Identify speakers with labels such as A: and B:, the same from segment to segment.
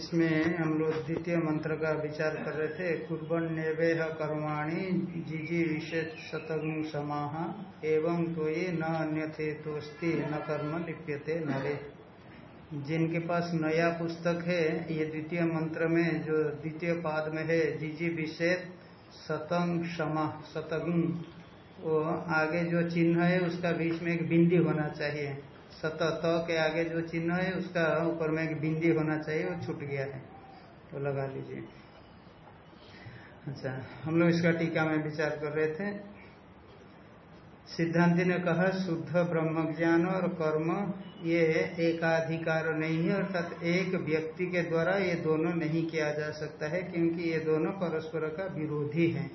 A: इसमें हम लोग द्वितीय मंत्र का विचार कर रहे थे। कुर्बन नेवेह कर्माणी जिजी शतगुण समाह, एवं तो ये न अन्य थे तोस्ती, न कर्म लिप्यते नरे। जिनके पास नया पुस्तक है, ये द्वितीय मंत्र में जो द्वितीय पाद में है, जिजी विशेष शतंग क्षमा शतगुण वो आगे जो चिन्ह है, उसका बीच में एक बिंदी होना चाहिए। सत त के आगे जो चिन्ह है, उसका ऊपर में एक बिंदी होना चाहिए, वो छूट गया है। तो लगा लीजिए। अच्छा हम लोग इसका टीका में विचार कर रहे थे। सिद्धांति ने कहा, शुद्ध ब्रह्म ज्ञान और कर्म, ये एकाधिकार नहीं है, अर्थात एक व्यक्ति के द्वारा ये दोनों नहीं किया जा सकता है, क्योंकि ये दोनों परस्पर का विरोधी हैं।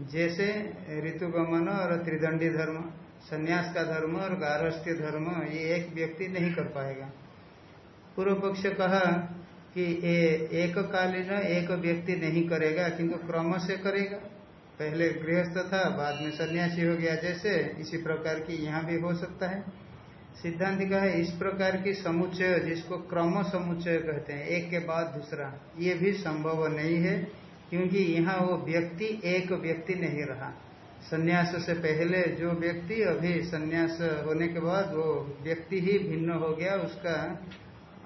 A: जैसे ऋतुगमन और त्रिदंडी धर्म। संन्यास का धर्म और गारस्थ्य धर्म, ये एक व्यक्ति नहीं कर पाएगा। पूर्व पक्ष कहा कि ये एक कालीन एक व्यक्ति नहीं करेगा, किंतु क्रम से करेगा। पहले गृहस्थ था, बाद में सन्यासी हो गया, जैसे इसी प्रकार की यहाँ भी हो सकता है। सिद्धांत का है इस प्रकार की समुच्चय, जिसको क्रम समुच्चय कहते हैं, एक के बाद दूसरा, ये भी संभव नहीं है, क्योंकि यहाँ वो व्यक्ति, एक व्यक्ति नहीं रहा। सन्यास से पहले जो व्यक्ति अभी सन्यास होने के बाद वो व्यक्ति ही भिन्न हो गया, उसका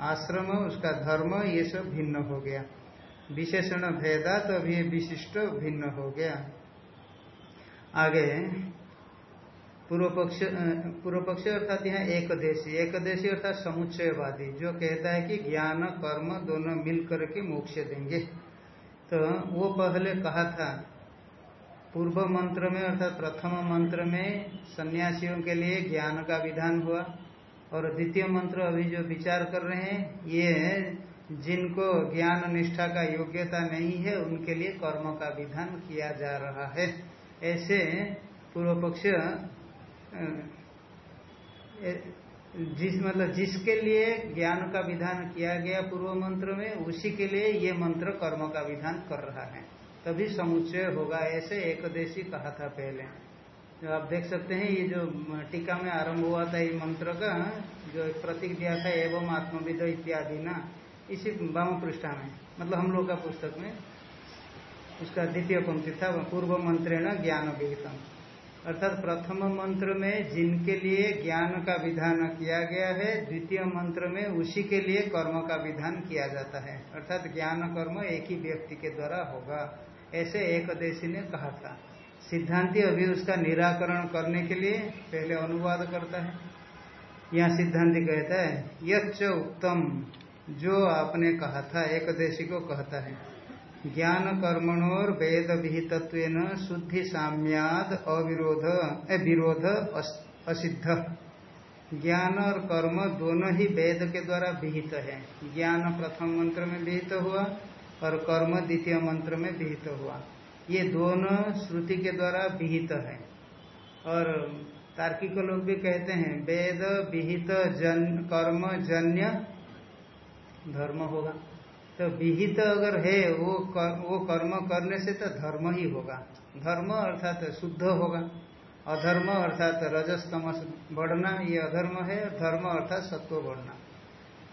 A: आश्रम, उसका धर्म, ये सब भिन्न हो गया। विशेषण भेदा तो अभी विशिष्ट भिन्न हो गया। आगे पूर्व पक्ष पूर्व पक्ष अर्थात यहाँ एक देशी एक देशी अर्थात समुच्चयवादी, जो कहता है कि ज्ञान, कर्म दोनों मिल करके मोक्ष देंगे। तो वो पहले कहा था पूर्व मंत्र में अर्थात प्रथम मंत्र में सन्यासियों के लिए ज्ञान का विधान हुआ और द्वितीय मंत्र अभी जो विचार कर रहे हैं, ये जिनको ज्ञान निष्ठा का योग्यता नहीं है, उनके लिए कर्म का विधान किया जा रहा है। ऐसे पूर्व पक्ष जिस मतलब जिसके लिए ज्ञान का विधान किया गया पूर्व मंत्र में, उसी के लिए ये मंत्र कर्म का विधान कर रहा है। तभी समुच्चय होगा, ऐसे एकदेशी कहा था पहले। जो आप देख सकते हैं, ये जो टीका में आरंभ हुआ था, ये मंत्र का, जो प्रतीक दिया था, एवं आत्मविद इत्यादि ना, इसी वाम पृष्ठा में मतलब हम लोग का पुस्तक में। उसका द्वितीय पंक्ति था, पूर्व मंत्रेण ज्ञान विहितम अर्थात प्रथम मंत्र में जिनके लिए ज्ञान का विधान किया गया है, द्वितीय मंत्र में उसी के लिए कर्म का विधान किया जाता है। अर्थात ज्ञान कर्म एक ही व्यक्ति के द्वारा होगा। ऐसे एक देशी ने कहा था। सिद्धांति अभी उसका निराकरण करने के लिए पहले अनुवाद करता है। यहाँ सिद्धांति कहता है, यच्च उत्तम जो आपने कहा था, एक देशी को कहता है। ज्ञान कर्मणोर वेद विहितत्व शुद्धि साम्याद अविरोध विरोध असिद्ध। ज्ञान और कर्म दोनों ही वेद के द्वारा विहित है। ज्ञान प्रथम मंत्र में विहित हुआ और कर्म द्वितीय मंत्र में विहित हुआ। ये दोनों श्रुति के द्वारा विहित है। और तार्किक लोग भी कहते हैं वेद विहित जन कर्म जन्य धर्म होगा। तो विहित अगर है वो कर, वो कर्म करने से तो धर्म ही होगा। धर्म अर्थात शुद्ध होगा। अधर्म अर्थात रजस तमस बढ़ना ये अधर्म है। धर्म अर्थात सत्व बढ़ना।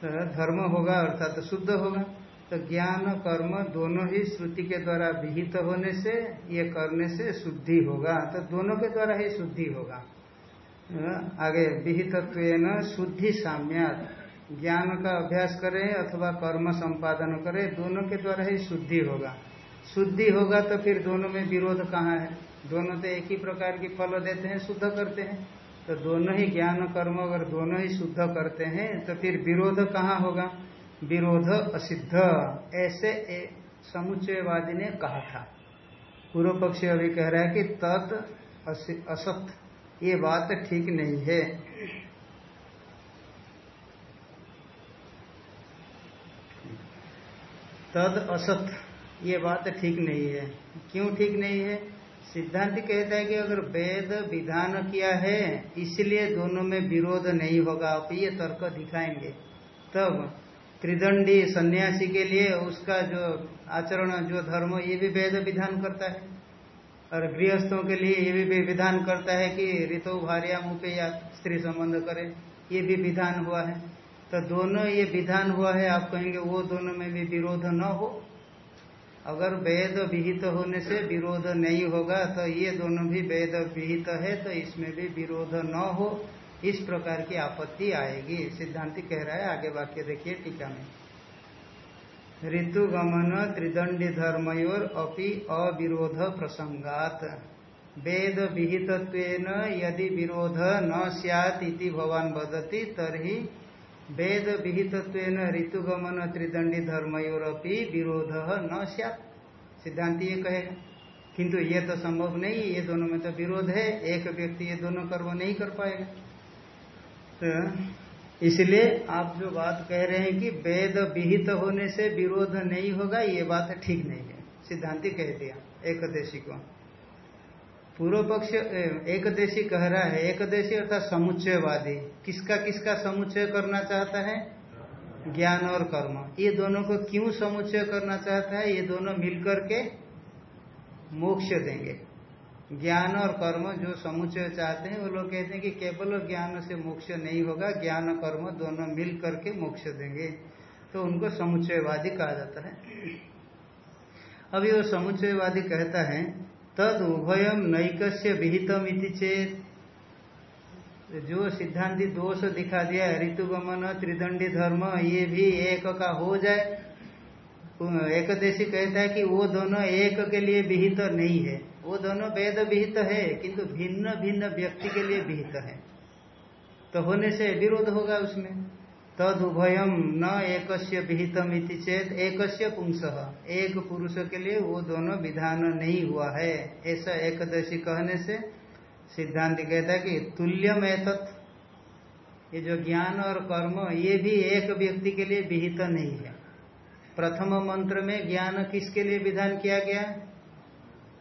A: तो धर्म होगा अर्थात शुद्ध होगा। तो ज्ञान कर्म दोनों ही श्रुति के द्वारा विहित होने से ये करने से शुद्धि होगा। तो दोनों के द्वारा ही शुद्धि होगा। आगे विहितत्व शुद्धि साम्यात। ज्ञान का अभ्यास करें अथवा कर्म संपादन करें, दोनों के द्वारा ही शुद्धि होगा। शुद्धि होगा तो फिर दोनों में विरोध कहाँ है? दोनों तो एक ही प्रकार की फल देते हैं, शुद्ध करते हैं। तो दोनों ही ज्ञान कर्म अगर दोनों ही शुद्ध करते हैं तो फिर विरोध कहाँ होगा? विरोध असिद्ध। ऐसे समुच्चयवादी ने कहा था। पूर्व पक्षी अभी कह रहा है कि तत् असत, ये बात ठीक नहीं है। तद असत, ये बात ठीक नहीं है। क्यों ठीक नहीं है? सिद्धांत कहता है कि अगर वेद विधान किया है, इसलिए दोनों में विरोध नहीं होगा, आप ये तर्क दिखाएँगे। तब त्रिदंडी सन्यासी के लिए उसका जो आचरण, जो धर्म, ये भी वेद विधान करता है। और गृहस्थों के लिए ये भी विधान करता है कि ऋतु भार्या मुँह पे या स्त्री संबंध करे। ये भी विधान हुआ है। तो दोनों ये विधान हुआ है, आप कहेंगे वो दोनों में भी विरोध न हो। अगर वेद विहित होने से विरोध नहीं होगा तो ये दोनों भी वेद विहित है तो इसमें भी विरोध न हो। इस प्रकार की आपत्ति आएगी। सिद्धांति कह रहा है, आगे वाक्य देखिए टीका में। ऋतु गमन त्रिदंडी धर्मयोर अपि अविरोध प्रसंगात। वेद विहित यदि विरोध न सैत भवान वदति तरी वेद विहित ऋतुगमन त्रिदंडी धर्मयोरपि विरोध न सैत सिद्धांत ये कहेगा किंतु ये तो संभव नहीं, ये दोनों में तो विरोध है, एक व्यक्ति ये दोनों कर्म नहीं कर पाएगा। तो इसलिए आप जो बात कह रहे हैं कि वेद विहित होने से विरोध नहीं होगा, ये बात ठीक नहीं है। सिद्धांति कह दिया, एकदेशी को। पूर्व पक्ष एकदेशी कह रहा है, एकदेशी अर्थात समुच्चयवादी। किसका किसका समुच्चय करना चाहता है? ज्ञान और कर्म। ये दोनों को क्यों समुच्चय करना चाहता है? ये दोनों मिलकर के मोक्ष देंगे। ज्ञान और कर्म जो समुचय चाहते हैं, वो लोग कहते हैं कि केवल ज्ञान से मोक्ष नहीं होगा, ज्ञान और कर्म दोनों मिल करके मोक्ष देंगे। तो उनको समुच्चयवादी कहा जाता है। अभी वो समुच्चयवादी कहता है, तद उभयम नैकस्य विहितम इति चेत। जो सिद्धांति दोष दिखा दिया ऋतुगमन, त्रिदंडी धर्म, ये भी एक का हो जाए। एकदेशी कहता है कि वो दोनों एक के लिए विहित नहीं है। वो दोनों वेद विहित है, किंतु भिन्न भिन्न व्यक्ति के लिए विहित है। तो होने से विरोध होगा उसमें। तद उभयम न एक विहितम इति चेत एक पुंस। एक पुरुष के लिए वो दोनों विधान नहीं हुआ है। ऐसा एकदशी कहने से सिद्धांत कहता है कि तुल्यम एतत्। ये जो ज्ञान और कर्म, ये भी एक व्यक्ति के लिए विहित नहीं है। प्रथम मंत्र में ज्ञान किसके लिए विधान किया गया?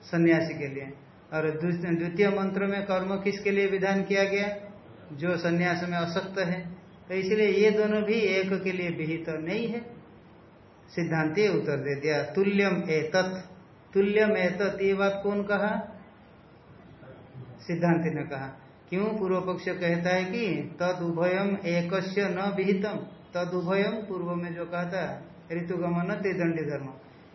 A: सन्यासी के लिए। और द्वितीय मंत्र में कर्म किसके लिए विधान किया गया? जो सन्यास में असक्त है। तो इसलिए ये दोनों भी एक के लिए विहित तो नहीं है। सिद्धांत उत्तर दे दिया, तुल्यम एतत्। तुल्यम एतत् ये बात कौन कहा? सिद्धांति ने कहा। क्यों? पूर्व पक्ष कहता है कि तद उभयम एक न विहितम। तद उभयम पूर्व में जो कहा था, ऋतुगमन त्रिदंडी धर्म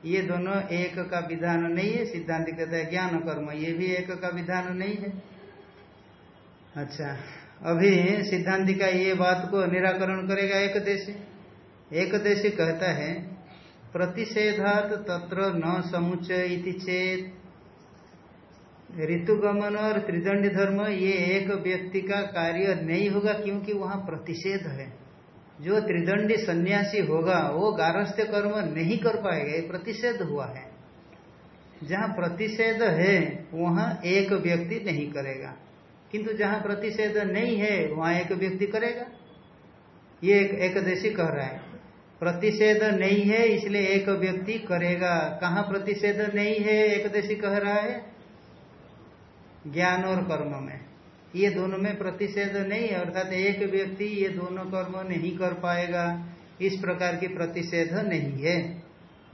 A: ये दोनों एक का विधान नहीं है सिद्धांत कहता है ज्ञान कर्म, ये भी एक का विधान नहीं है। अच्छा अभी सिद्धांत का ये बात को निराकरण करेगा एक देशी एक देशी कहता है, प्रतिषेधात तत्र न समुचय इति चेत। ऋतुगमन और त्रिदंड धर्म, ये एक व्यक्ति का कार्य नहीं होगा क्योंकि वहाँ प्रतिषेध है। जो त्रिदंडी सन्यासी होगा, वो गारस्थ्य कर्म नहीं कर पाएगा प्रतिषेध हुआ है। जहाँ प्रतिषेध है, वहाँ एक व्यक्ति नहीं करेगा। किंतु जहाँ प्रतिषेध नहीं है, वहाँ एक व्यक्ति करेगा। ये एक एकदेशी कह रहा है। प्रतिषेध नहीं है, इसलिए एक व्यक्ति करेगा। कहाँ प्रतिषेध नहीं है, एकदेशी कह रहा है? ज्ञान और कर्म में। ये दोनों में प्रतिषेध नहीं अर्थात एक व्यक्ति ये दोनों कर्म नहीं कर पाएगा, इस प्रकार की प्रतिषेध नहीं है।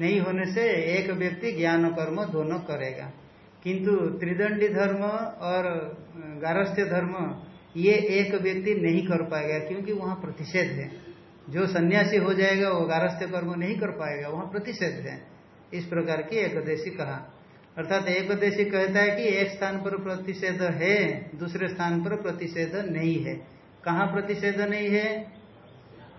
A: नहीं होने से एक व्यक्ति ज्ञान कर्म दोनों करेगा। किंतु त्रिदंडी धर्म और गारस्थ्य धर्म ये एक व्यक्ति नहीं कर पाएगा, क्योंकि वहाँ प्रतिषेध है। जो सन्यासी हो जाएगा, वो गारस्थ्य कर्म नहीं कर पाएगा, वहाँ प्रतिषेध है। इस प्रकार की एकदेशी कहा। अर्थात एक देशी कहता है कि एक स्थान पर प्रतिषेध है, दूसरे स्थान पर प्रतिषेध नहीं है। कहाँ प्रतिषेध नहीं है?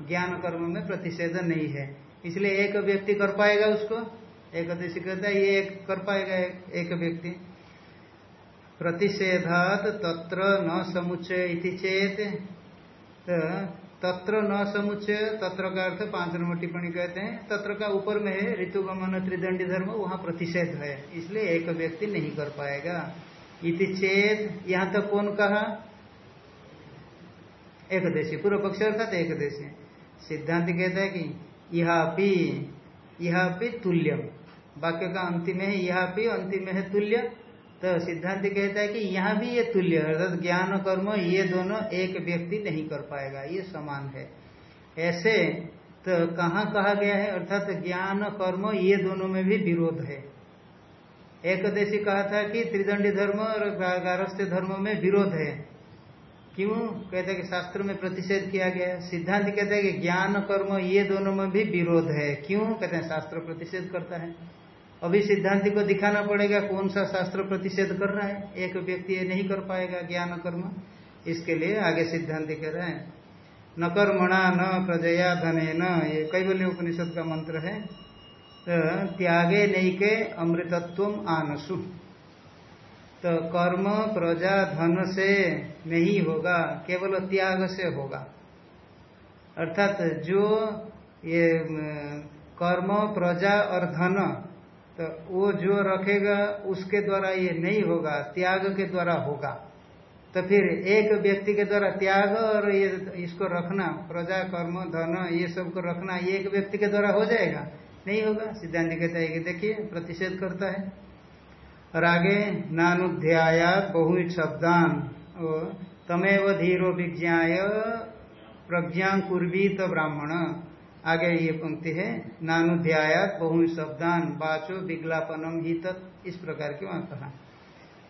A: ज्ञान कर्म में प्रतिषेध नहीं है। इसलिए एक व्यक्ति कर पाएगा उसको। एक देशी कहता है, ये एक कर पाएगा एक व्यक्ति। प्रतिषेधात तत्र न समुच्चय इति चेत तो तत्र न समुच्चय, तत्र का अर्थ पाँच नंबर टिप्पणी कहते हैं। तत्र का ऊपर में है, ऋतुगमन, त्रिदंडी धर्म, वहाँ प्रतिषेध है। इसलिए एक व्यक्ति नहीं कर पाएगा। इति चेत, यहाँ तक कौन कहा? एक देशी पूर्व पक्ष अर्थात एक देशी सिद्धांत कहता है कि यह भी यह भी तुल्यम। वाक्य का अंतिम है यह भी अंतिम है तुल्य। तो सिद्धांत कहता है कि यहाँ भी ये तुल्य अर्थात ज्ञान कर्म, ये दोनों एक व्यक्ति नहीं कर पाएगा, ये समान है। ऐसे तो कहाँ कहा गया है? अर्थात ज्ञान कर्म, ये दोनों में भी विरोध है। एक देशी कहा था कि त्रिदंडी धर्म और गारस्थ्य धर्म में विरोध है। क्यों? कहते हैं कि शास्त्र में प्रतिषेध किया गया सिद्धांत कहते हैं कि ज्ञान कर्म, ये दोनों में भी विरोध है। क्यों? कहते हैं, शास्त्र प्रतिषेध करता है। अभी सिद्धांति को दिखाना पड़ेगा कौन सा शास्त्र प्रतिषेध कर रहा है। एक व्यक्ति ये नहीं कर पाएगा ज्ञान कर्म। इसके लिए आगे सिद्धांति कह रहे हैं। न कर्मणा, न प्रजया, धने न, ये कई कैवल्य उपनिषद का मंत्र है। तो त्यागे नहीं के अमृतत्व आनसु। तो कर्म, प्रजा, धन से नहीं होगा, केवल त्याग से होगा। अर्थात जो ये कर्म, प्रजा और धन तो वो जो रखेगा, उसके द्वारा ये नहीं होगा, त्याग के द्वारा होगा। तो फिर एक व्यक्ति के द्वारा त्याग और ये इसको रखना, प्रजा, कर्म, धन, ये सबको रखना ये एक व्यक्ति के द्वारा हो जाएगा? नहीं होगा। सिद्धांत कहता है कि देखिए, प्रतिषेध करता है। और आगे, नानुध्याया बहु शब्दान। तमेव धीरो विज्ञा प्रज्ञा कुर्वी तो ब्राह्मण। आगे ये पंक्ति है, नानुध्यायात बहु शब्दान बाचो विज्ञापनम ही तत्, इस प्रकार की वहाँ कहा।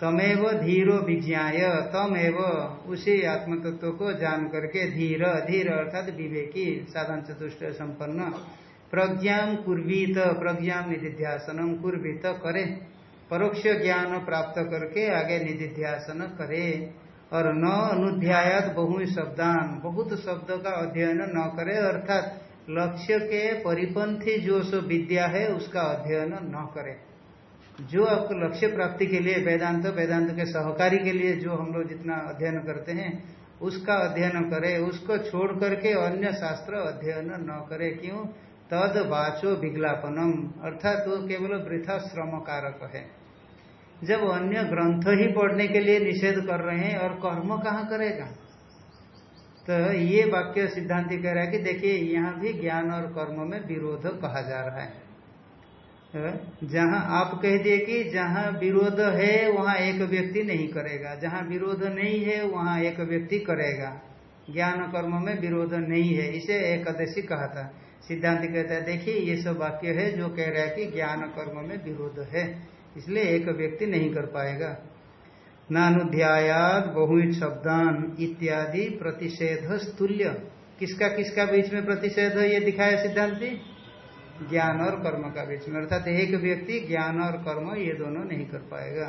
A: तमेव धीरो विज्ञाय, तमेव उसी आत्म तत्व को जान करके धीर धीर अर्थात विवेकी, साधन चतुष्ट संपन्न, प्रज्ञा कुर्वीत, प्रज्ञा निधिध्यासनम कुर्वीत करे, परोक्ष ज्ञान प्राप्त करके आगे निधिध्यासन करे। और न अनुध्यायात बहु शब्दान, बहुत शब्द का अध्ययन न करे, अर्थात लक्ष्य के परिपंथी जो सो विद्या है, उसका अध्ययन न करे। जो आपको लक्ष्य प्राप्ति के लिए, वेदांत वेदांत के सहकारी के लिए जो हम लोग जितना अध्ययन करते हैं, उसका अध्ययन करे। उसको छोड़ करके अन्य शास्त्र अध्ययन न करे। क्यों? तद वाचो विज्ञापनम। अर्थात वो केवल वृथा श्रम कारक है। जब अन्य ग्रंथ ही पढ़ने के लिए निषेध कर रहे हैं, और कर्म कहाँ करेगा? तो ये वाक्य सिद्धांति कह रहा है कि देखिए, यहाँ भी ज्ञान और कर्म में विरोध कहा जा रहा है। जहाँ आप कह दिए कि जहाँ विरोध है, वहाँ एक व्यक्ति नहीं करेगा। जहाँ विरोध नहीं है, वहाँ एक व्यक्ति करेगा। ज्ञान कर्म में विरोध नहीं है, इसे एकादशी कहा था। सिद्धांत कहता है, देखिए, ये सब वाक्य है जो कह रहा है कि ज्ञान कर्म में विरोध है, इसलिए एक व्यक्ति नहीं कर पाएगा। नानुध्यायाद बहु शब्दान इत्यादि प्रतिषेध स्तुल्य किसका किसका बीच में प्रतिषेध ये दिखाया सिद्धांति? ज्ञान और कर्म का बीच में। अर्थात एक व्यक्ति ज्ञान और कर्म ये दोनों नहीं कर पाएगा।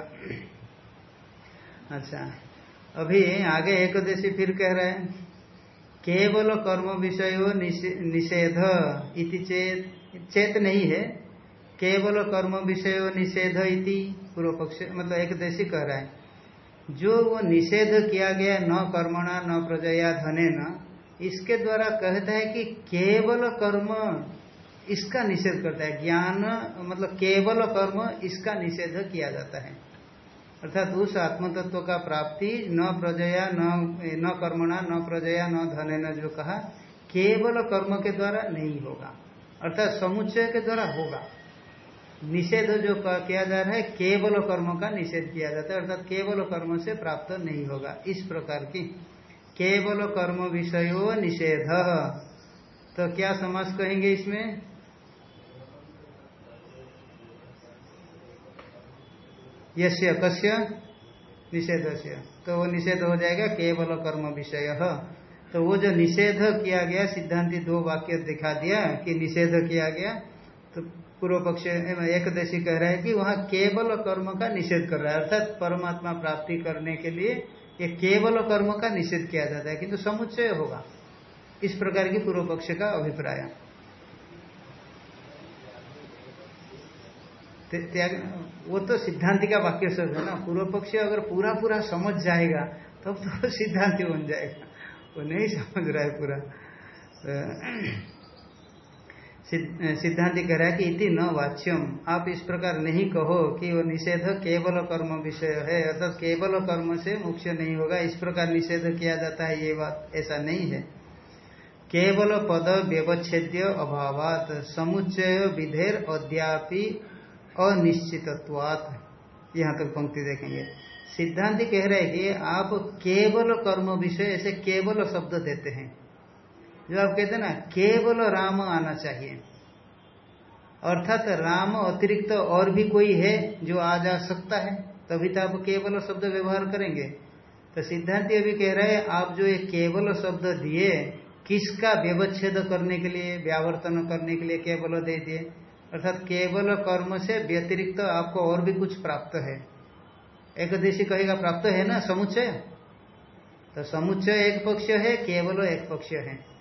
A: अच्छा अभी आगे एक देशी फिर कह रहे हैं, केवल कर्म विषय निषेध इति चेत चेत नहीं है। केवल कर्म विषय निषेध इति पूर्व पक्ष मतलब एक देशी कह रहा है। जो वो निषेध किया गया, न कर्मणा, न प्रजया, धने न, इसके द्वारा कहता है कि केवल कर्म इसका निषेध करता है। ज्ञान मतलब केवल कर्म इसका निषेध किया जाता है। अर्थात उस आत्मतत्व का प्राप्ति, न प्रजया, न न कर्मणा, न प्रजया, न धने न, जो कहा, केवल कर्म के द्वारा नहीं होगा। अर्थात समुच्चय के द्वारा होगा। निषेध जो किया जा रहा है, केवल कर्म का निषेध किया जाता है, अर्थात केवल कर्म से प्राप्त नहीं होगा। इस प्रकार की केवल कर्म विषय निषेध। तो क्या समाज कहेंगे इसमें? यश्य कश्य निषेध तो वो निषेध हो जाएगा, केवल कर्म विषय। तो वो जो निषेध किया गया, सिद्धांति दो वाक्य दिखा दिया कि निषेध किया गया पूर्व पक्ष एकदेशी कह रहा है कि वहाँ केवल कर्म का निषेध कर रहा है। अर्थात परमात्मा प्राप्ति करने के लिए ये केवल कर्म का निषेध किया जाता है, किंतु समुच्चय होगा। इस प्रकार की पूर्व पक्ष का अभिप्राय। त्याग, वो तो सिद्धांति का वाक्य सब है ना। पूर्व पक्ष अगर पूरा पूरा समझ जाएगा, तब तो सिद्धांति बन जाएगा। वो नहीं समझ रहा है पूरा। सिद्धांत कह रहा है कि इति न वाच्यम। आप इस प्रकार नहीं कहो कि वो निषेध केवल कर्म विषय है, अर्थात केवल कर्म से मुख्य नहीं होगा। इस प्रकार निषेध किया जाता है, ये बात ऐसा नहीं है। केवल पद व्यवच्छेद्य अभावात, समुच्चय विधेर अद्यापि अनिश्चितत्वात। यहाँ तक तो पंक्ति देखेंगे। सिद्धांत कह रहे हैं कि आप केवल कर्म विषय ऐसे केवल शब्द देते हैं। जो आप कहते ना, केवल राम आना चाहिए। अर्थात राम अतिरिक्त और भी कोई है जो आ जा सकता है, तभी तो आप केवल शब्द व्यवहार करेंगे। तो सिद्धांत अभी कह रहे हैं, आप जो ये केवल शब्द दिए, किसका व्यवच्छेद करने के लिए, व्यावर्तन करने के लिए केवल दे दिए? अर्थात केवल कर्म से व्यतिरिक्त तो आपको और भी कुछ प्राप्त है। एक देशी कहेगा, प्राप्त है ना, समुच्चय? तो समुच्चय एक पक्ष है, केवल एक पक्ष है।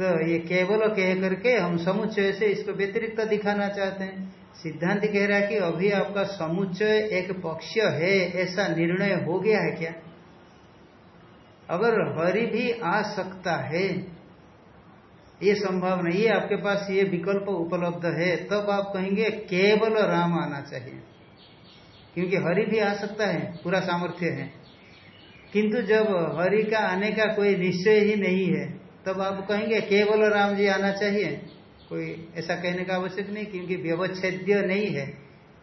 A: तो ये केवल कह करके हम समुच्चय से इसको व्यतिरिक्त दिखाना चाहते हैं। सिद्धांत कह रहा है कि अभी आपका समुच्चय एक पक्ष है, ऐसा निर्णय हो गया है क्या? अगर हरि भी आ सकता है, ये संभव नहीं है, आपके पास ये विकल्प उपलब्ध है, तब आप कहेंगे केवल राम आना चाहिए। क्योंकि हरि भी आ सकता है, पूरा सामर्थ्य है। किंतु जब हरि का आने का कोई निश्चय ही नहीं है तब आप कहेंगे, केवल राम जी आना चाहिए। कोई ऐसा कहने का आवश्यक नहीं, क्योंकि व्यवच्छेद्य नहीं है।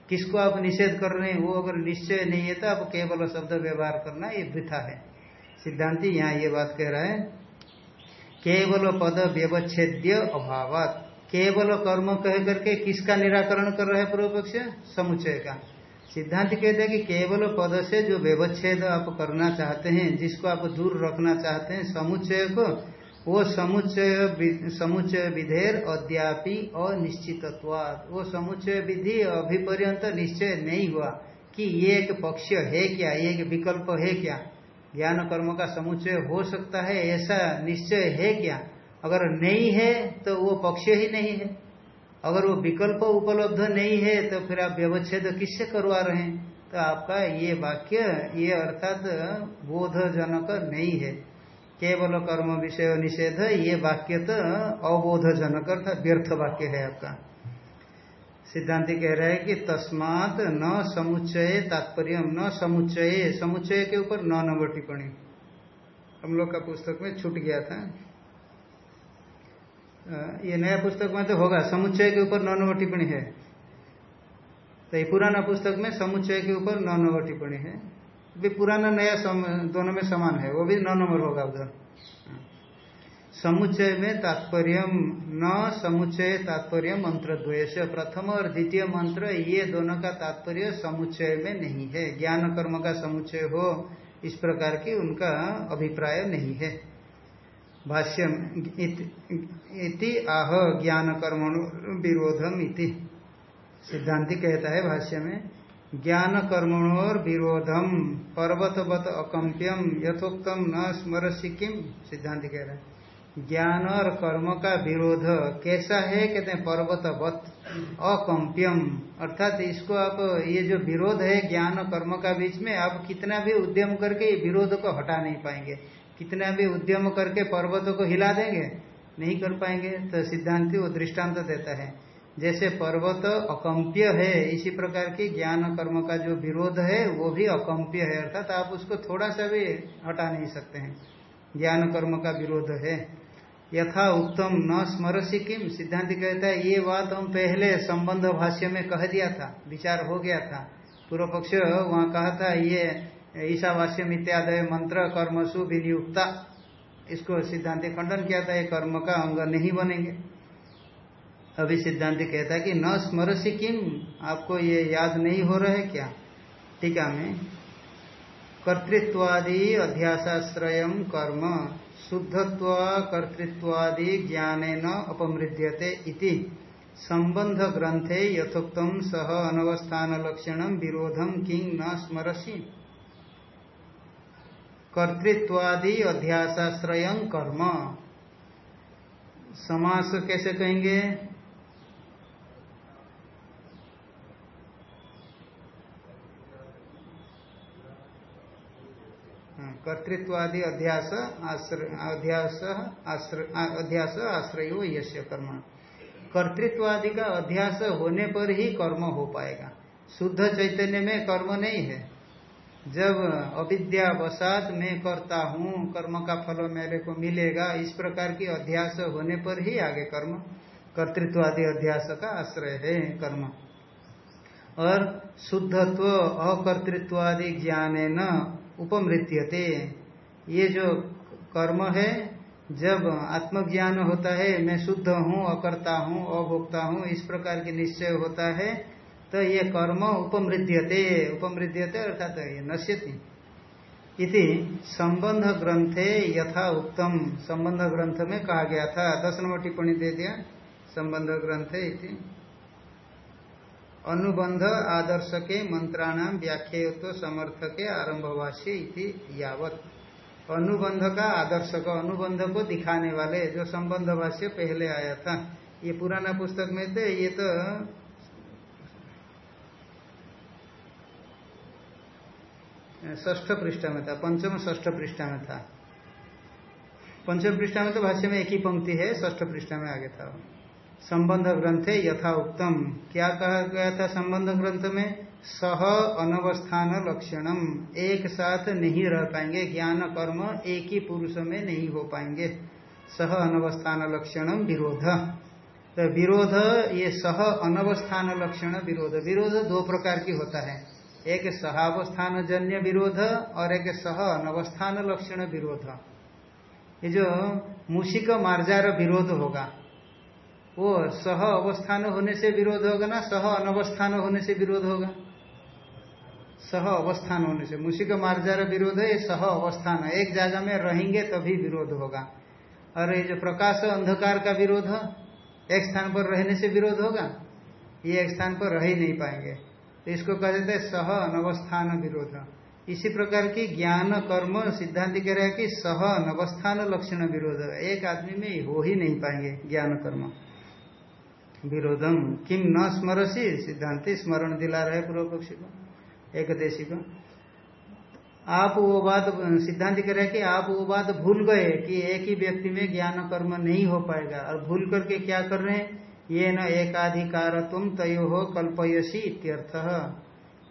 A: किसको आप निषेध कर रहे हैं, वो अगर निश्चय नहीं है तो आप केवल शब्द व्यवहार करना, ये वृथा है। सिद्धांति यहाँ ये बात कह रहा है, केवल पद व्यवच्छेद्य अभाव केवल कर्म कह करके किसका निराकरण कर रहे हैं पूर्व पक्ष समुच्चय का। सिद्धांत कहते हैं कि केवल पद से जो व्यवच्छेद आप करना चाहते हैं, जिसको आप दूर रखना चाहते हैं, समुच्चय को वो समुच्चय समुच्चय विधेर अद्यापि अनिश्चित वो समुच्चय विधि अभी पर्यंत निश्चय नहीं हुआ कि ये एक पक्ष है क्या, ये एक विकल्प है क्या? ज्ञान कर्म का समुच्चय हो सकता है, ऐसा निश्चय है क्या? अगर नहीं है तो वो पक्ष ही नहीं है। अगर वो विकल्प उपलब्ध नहीं है तो फिर आप व्यवच्छेद किससे करवा रहे हैं? तो आपका ये वाक्य, ये अर्थात बोधजनक नहीं है। केवल कर्म विषय निषेध, ये वाक्य तो अबोधजनक अर्थात व्यर्थ वाक्य है आपका। सिद्धांति कह रहा है कि तस्मात न समुच्चय तात्पर्य, न समुच्चय समुच्चय के ऊपर नौ नंबर टिप्पणी। हम लोग का पुस्तक में छूट गया था। ये नया पुस्तक में तो होगा, समुच्चय के ऊपर नौ नंबर टिप्पणी है। तो ये पुराना पुस्तक में समुच्चय के ऊपर नौ नंबर टिप्पणी है। भी पुराना नया दोनों में समान है, वो भी नौ नंबर होगा उधर। समुच्चय में तात्पर्य न समुच्चय तात्पर्य मंत्र द्वेष प्रथम और द्वितीय मंत्र, ये दोनों का तात्पर्य समुच्चय में नहीं है। ज्ञान कर्म का समुच्चय हो, इस प्रकार की उनका अभिप्राय नहीं है। भाष्य इति आह ज्ञान कर्म विरोधम इति। सिद्धांति कहता है भाष्य में ज्ञान कर्मणोर विरोधम, पर्वतवत अकम्प्यम, यथोक्तम न स्मरसी किम? सिद्धांत कह रहे ज्ञान और कर्म का विरोध कैसा है? कहते हैं पर्वतवत अकम्प्यम। अर्थात इसको आप, ये जो विरोध है ज्ञान और कर्म का बीच में, आप कितना भी उद्यम करके ये विरोध को हटा नहीं पाएँगे। कितना भी उद्यम करके पर्वतों को हिला देंगे, नहीं कर पाएँगे। तो सिद्धांति वो दृष्टांत देता है। जैसे पर्वत अकम्प्य है, इसी प्रकार की ज्ञान कर्म का जो विरोध है, वो भी अकम्प्य है, अर्थात आप उसको थोड़ा सा भी हटा नहीं सकते हैं। ज्ञान कर्म का विरोध है। यथा उत्तम न स्मरसी किम सिद्धांत कहता है, ये बात हम पहले संबंध भाष्य में कह दिया था, विचार हो गया था। पूर्व पक्ष वहाँ कहा था, ये ईशावास्य इत्यादय मंत्र कर्मसु विनियुक्ता। इसको सिद्धांत खंडन किया था, ये कर्म का अंग नहीं बनेंगे। अभी सिद्धांत कहता है कि न स्मरसी किम आपको ये याद नहीं हो रहा है क्या? टीका में, कर्तृत्वादि अध्यासाश्रय कर्म, शुद्धत्व कर्तृत्वादि ज्ञान न अपमृद्यते संबंध ग्रंथे यथोक्तम सह अनवस्थान लक्षण विरोधम किंग न स्मरसी। कर्तृत्वादि अध्यासाश्रय कर्म। समास कैसे कहेंगे? कर्तृत्वादि अध्यास अध्यास अध्यास, आश्रय यश कर्म कर्तृत्वादि का अध्यास होने पर ही कर्म हो पाएगा। शुद्ध चैतन्य में कर्म नहीं है। जब अविद्यावसात मैं करता हूँ, कर्म का फल मेरे को मिलेगा, इस प्रकार की अध्यास होने पर ही आगे कर्म। कर्तृत्वादि अध्यास का आश्रय है कर्म। और शुद्धत्व, अकर्तृत्वादि ज्ञान न उपमृत्यते। ये जो कर्म है, जब आत्मज्ञान होता है, मैं शुद्ध हूँ, अकर्ता हूँ, अभोक्ता हूँ, इस प्रकार की निश्चय होता है तो ये कर्म उपमृद्यते उपमृद्यते अर्थात ये नश्यति। इति संबंध ग्रंथे यथा उत्तम संबंध ग्रंथ में कहा गया था। दस नंबर टिप्पणी दे दिया। संबंध ग्रंथे इति। अनुबंध आदर्श के मंत्राणाम व्याख्यात्व समर्थ के इति यावत। अनुबंध का आदर्श का अनुबंध को दिखाने वाले जो संबंध भाष्य पहले आया था, ये पुराना पुस्तक में थे, ये तो ष्ठ पृष्ठ में था, पंचम ष्ठ पृष्ठ में था। पंचम पृष्ठ में तो भाष्य में एक ही पंक्ति है ष्ठ पृष्ठ में आगे था। संबंध ग्रंथ यथा उत्तम क्या कहा गया था संबंध ग्रंथ में? सह अनवस्थान लक्षणम। एक साथ नहीं रह पाएँगे। ज्ञान कर्म एक ही पुरुष में नहीं हो पाएँगे। सह अनवस्थान लक्षणम विरोध। तो विरोध, ये सह अनवस्थान लक्षण विरोध। विरोध दो प्रकार की होता है। एक सहावस्थान जन्य विरोध और एक सह अनवस्थान लक्षण विरोध। ये जो मूषिक मार्जार विरोध होगा वो सह अवस्थान होने से विरोध होगा ना? सह अनवस्थान होने से विरोध होगा। सह अवस्थान होने से। मुसी मूषिक मार्जार विरोध है सह अवस्थान एक जगह में रहेंगे तभी विरोध होगा। और ये जो प्रकाश अंधकार का विरोध, एक स्थान पर रहने से विरोध होगा? ये एक स्थान पर रह ही नहीं पाएँगे। तो इसको कह देते हैं सह अनवस्थान विरोध। इसी प्रकार की ज्ञान, कर्म, सिद्धांत कह रहे हैं कि सह अनवस्थान लक्षण विरोध एक आदमी में हो ही नहीं पाएँगे ज्ञान, कर्म। विरोधम किम न स्मरसी? सिद्धांति स्मरण दिला रहे पूर्व पक्षी को एक देशी को। आप वो बात, सिद्धांत कह रहे कि आप वो बात भूल गए कि एक ही व्यक्ति में ज्ञान कर्म नहीं हो पाएगा। और भूल करके क्या कर रहे हैं? ये न एकाधिकार तुम तयो हो कल्पयसी इत्यर्थ।